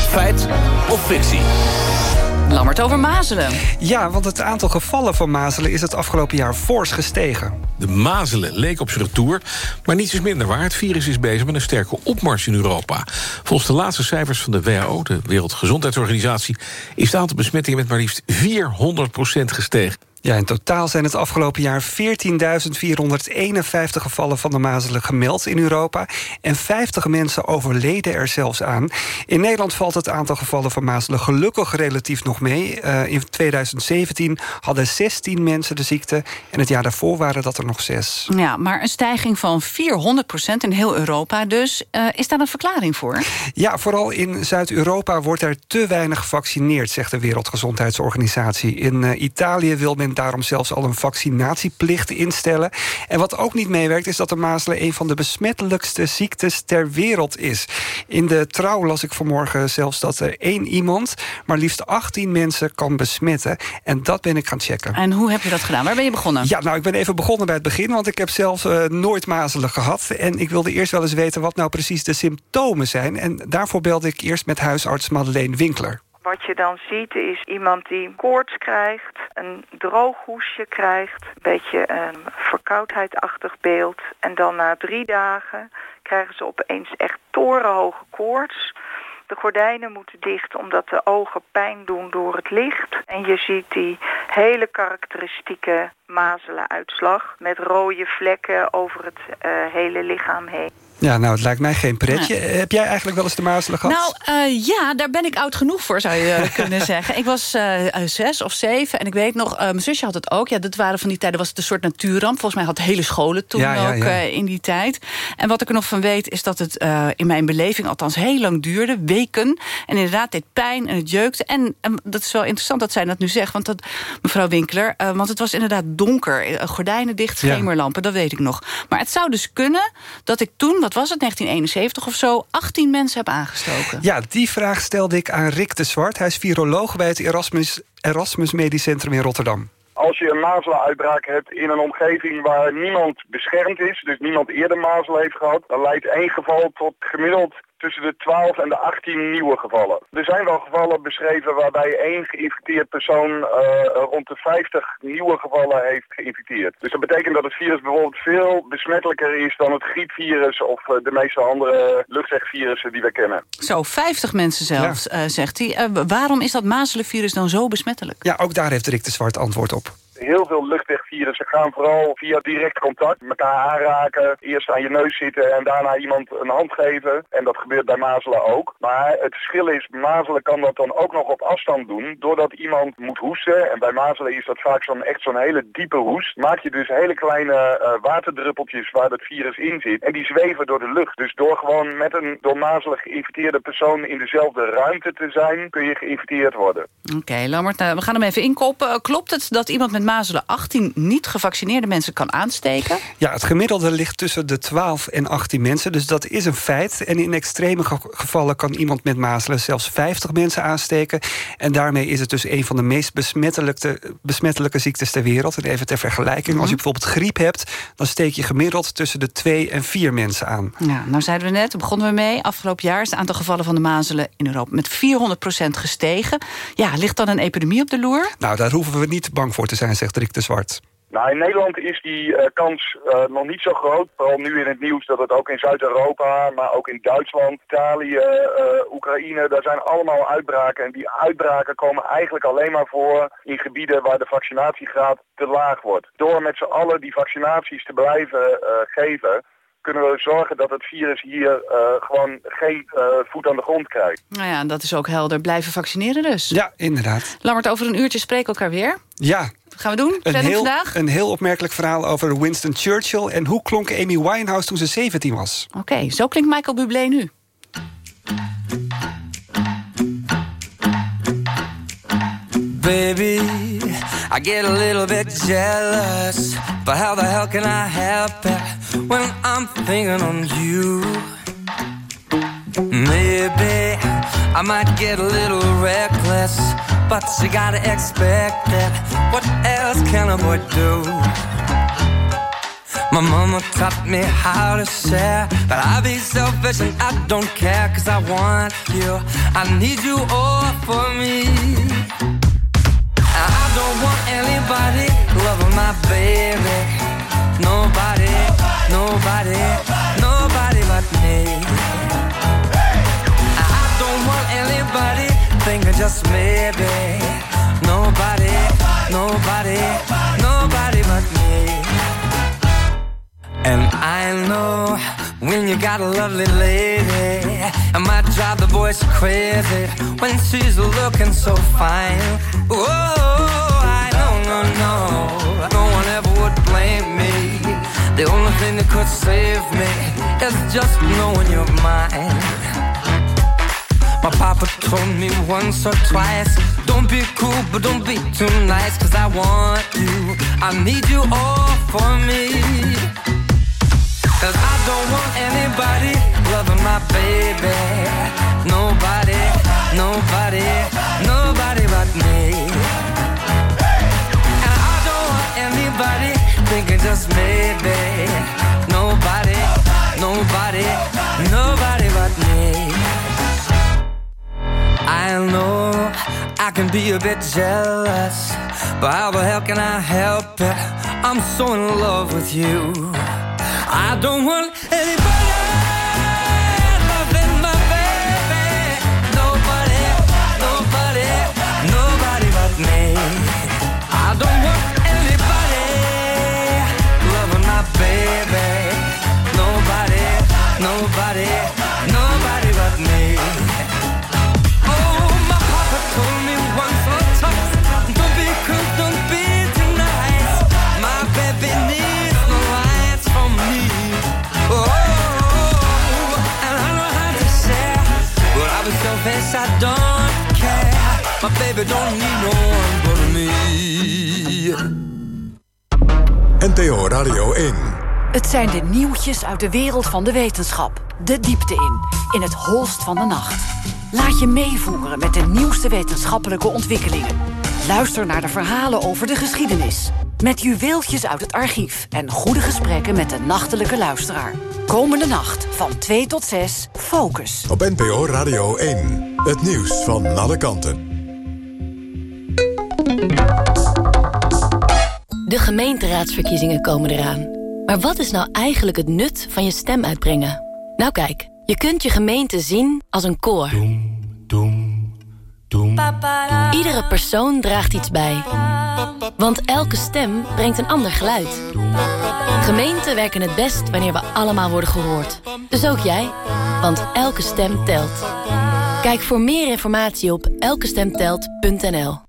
Feit of fictie? Lammert over mazelen. Ja, want het aantal gevallen van mazelen is het afgelopen jaar fors gestegen. De mazelen leek op zijn retour, maar niets is minder waar. Het virus is bezig met een sterke opmars in Europa. Volgens de laatste cijfers van de WHO, de Wereldgezondheidsorganisatie... is het aantal besmettingen met maar liefst 400% gestegen. Ja, in totaal zijn het afgelopen jaar 14.451 gevallen van de mazelen gemeld in Europa. En 50 mensen overleden er zelfs aan. In Nederland valt het aantal gevallen van mazelen gelukkig relatief nog mee. Eh, in 2017 hadden 16 mensen de ziekte. En het jaar daarvoor waren dat er nog zes. Ja, maar een stijging van 400% in heel Europa dus. Eh, is daar een verklaring voor? Ja, vooral in Zuid-Europa wordt er te weinig gevaccineerd... zegt de Wereldgezondheidsorganisatie. In eh, Italië wil men daarom zelfs al een vaccinatieplicht instellen. En wat ook niet meewerkt is dat de mazelen... een van de besmettelijkste ziektes ter wereld is. In de trouw las ik vanmorgen zelfs dat er één iemand... maar liefst 18 mensen kan besmetten. En dat ben ik gaan checken. En hoe heb je dat gedaan? Waar ben je begonnen? Ja, nou, ik ben even begonnen bij het begin... want ik heb zelf eh, nooit mazelen gehad. En ik wilde eerst wel eens weten wat nou precies de symptomen zijn. En daarvoor belde ik eerst met huisarts Madeleine Winkler. Wat je dan ziet is iemand die koorts krijgt, een droog hoesje krijgt, een beetje een verkoudheidachtig beeld. En dan na drie dagen krijgen ze opeens echt torenhoge koorts. De gordijnen moeten dicht omdat de ogen pijn doen door het licht. En je ziet die hele karakteristieke mazelenuitslag met rode vlekken over het eh, hele lichaam heen. Ja, nou, het lijkt mij geen pretje. Heb jij eigenlijk wel eens de mazelen gehad? Nou, eh, ja, daar ben ik oud genoeg voor, zou je eh, kunnen zeggen. Ik was eh, zes of zeven en ik weet nog, mijn zusje had het ook. Ja, dat waren van die tijden, was het een soort natuurramp. Volgens mij had hele scholen toen Ja, ook ja. in die tijd. En wat ik er nog van weet, is dat het in mijn beleving althans heel lang duurde. Weken. En inderdaad, dit pijn en het jeukte. En, en dat is wel interessant dat zij dat nu zegt, want dat, mevrouw Winkler. want het was inderdaad donker. Gordijnen dicht, schemerlampen, dat weet ik nog. Maar het zou dus kunnen dat ik toen, wat was het, 1971 of zo... 18 mensen heb aangestoken. Ja, die vraag stelde ik aan Rick de Zwart. Hij is viroloog bij het Erasmus, Erasmus Medisch Centrum in Rotterdam. Als je een mazelenuitbraak hebt in een omgeving waar niemand beschermd is, dus niemand eerder mazelen heeft gehad, dan leidt één geval tot gemiddeld tussen de 12 en de 18 nieuwe gevallen. Er zijn wel gevallen beschreven waarbij één geïnfecteerd persoon eh, rond de 50 nieuwe gevallen heeft geïnfecteerd. Dus dat betekent dat het virus bijvoorbeeld veel besmettelijker is dan het griepvirus of eh, de meeste andere luchtwegvirussen die we kennen. Zo, 50 mensen zelfs, eh, zegt hij. Eh, waarom is dat mazelenvirus dan zo besmettelijk? Ja, ook daar heeft Rick de Zwart antwoord op. Heel veel luchtwegvirussen gaan vooral via direct contact. Elkaar aanraken, eerst aan je neus zitten en daarna iemand een hand geven. En dat gebeurt bij mazelen ook. Maar het verschil is, mazelen kan dat dan ook nog op afstand doen. Doordat iemand moet hoesten. En bij mazelen is dat vaak zo'n echt zo'n hele diepe hoest. Maak je dus hele kleine eh, waterdruppeltjes waar het virus in zit. En die zweven door de lucht. Dus door gewoon met een door mazelen geïnfecteerde persoon in dezelfde ruimte te zijn, kun je geïnfecteerd worden. Oké, Lammert, nou, we gaan hem even inkoppen. Eh, Klopt het dat iemand met mazelen 18 niet gevaccineerde mensen kan aansteken? Ja, het gemiddelde ligt tussen de 12 en 18 mensen, dus dat is een feit. En in extreme ge- gevallen kan iemand met mazelen zelfs 50 mensen aansteken. En daarmee is het dus een van de meest besmettelijke, besmettelijke ziektes ter wereld. En even ter vergelijking, als je bijvoorbeeld griep hebt... dan steek je gemiddeld tussen de 2 en 4 mensen aan. Ja, nou zeiden we net, begonnen we mee. Afgelopen jaar is het aantal gevallen van de mazelen in Europa met 400% gestegen. Ja, ligt dan een epidemie op de loer? Nou, daar hoeven we niet bang voor te zijn, zegt Rick de Zwart. Nou, in Nederland is die eh, kans eh, nog niet zo groot. Vooral nu in het nieuws dat het ook in Zuid-Europa, maar ook in Duitsland, Italië, eh, Oekraïne, daar zijn allemaal uitbraken. En die uitbraken komen eigenlijk alleen maar voor in gebieden waar de vaccinatiegraad te laag wordt. Door met z'n allen die vaccinaties te blijven eh, geven, kunnen we zorgen dat het virus hier eh, gewoon geen eh, voet aan de grond krijgt. Nou ja, dat is ook helder. Blijven vaccineren dus. Ja, inderdaad. Lammert, over een uurtje spreken we elkaar weer. Ja. Gaan we doen? Een heel, vandaag? een heel opmerkelijk verhaal over Winston Churchill... en hoe klonk Amy Winehouse toen ze 17 was. Oké, zo klinkt Michael Bublé nu. Baby, I get a little bit jealous, but how the hell can I help it when I'm thinking on you? Maybe I might get a little reckless, but you gotta expect it. Else can a boy do? My mama taught me how to share, but I be selfish and I don't care, cause I want you. I need you all for me. I don't want anybody loving my baby. Nobody, nobody, nobody but me. I don't want anybody thinking just maybe. Nobody, nobody. nobody, but me. And I know when you got a lovely lady, it might drive the boys crazy when she's looking so fine. Oh, I know, no, no, no one ever would blame me. The only thing that could save me is just knowing you're mine. My papa told me once or twice Don't be cool, but don't be too nice Cause I want you, I need you all for me. Cause I don't want anybody loving my baby. Nobody, nobody, nobody but me. And I don't want anybody thinking just maybe. Nobody, nobody, nobody but I know I can be a bit jealous, but how the hell can I help it? I'm so in love with you. I don't want anybody My baby don't need no one but me. NTO Radio 1. Het zijn de nieuwtjes uit de wereld van de wetenschap. De diepte in, in het holst van de nacht. Laat je meevoeren met de nieuwste wetenschappelijke ontwikkelingen. Luister naar de verhalen over de geschiedenis. Met juweeltjes uit het archief en goede gesprekken met de nachtelijke luisteraar. Komende nacht van 2 tot 6, Focus. Op NPO Radio 1. Het nieuws van alle kanten. De gemeenteraadsverkiezingen komen eraan. Maar wat is nou eigenlijk het nut van je stem uitbrengen? Nou kijk, je kunt je gemeente zien als een koor. Iedere persoon draagt iets bij. Want elke stem brengt een ander geluid. Gemeenten werken het best wanneer we allemaal worden gehoord. Dus ook jij, want elke stem telt. Kijk voor meer informatie op elkestemtelt.nl.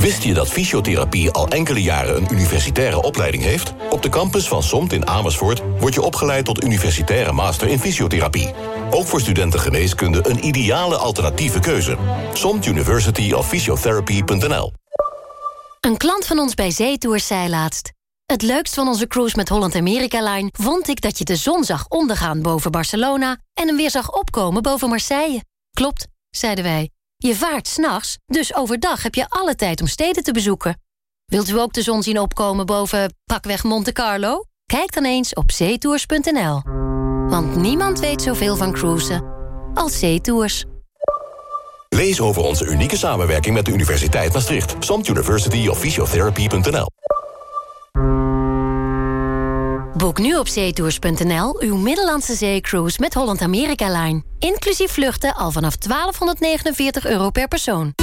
Wist je dat fysiotherapie al enkele jaren een universitaire opleiding heeft? Op de campus van SOMT in Amersfoort word je opgeleid tot universitaire master in fysiotherapie. Ook voor studenten geneeskunde een ideale alternatieve keuze. SOMT University of Physiotherapy.nl Een klant van ons bij Zeetours zei laatst... Het leukst van onze cruise met Holland America Line... vond ik dat je de zon zag ondergaan boven Barcelona... en hem weer zag opkomen boven Marseille. Klopt, zeiden wij. Je vaart s'nachts, dus overdag heb je alle tijd om steden te bezoeken. Wilt u ook de zon zien opkomen boven pakweg Monte Carlo? Kijk dan eens op zeetours.nl. Want niemand weet zoveel van cruisen als Zeetours. Lees over onze unieke samenwerking met de Universiteit Maastricht. SOMT University of Boek nu op zeetours.nl uw Middellandse zeecruise met Holland America Line. Inclusief vluchten al vanaf 1249 euro per persoon.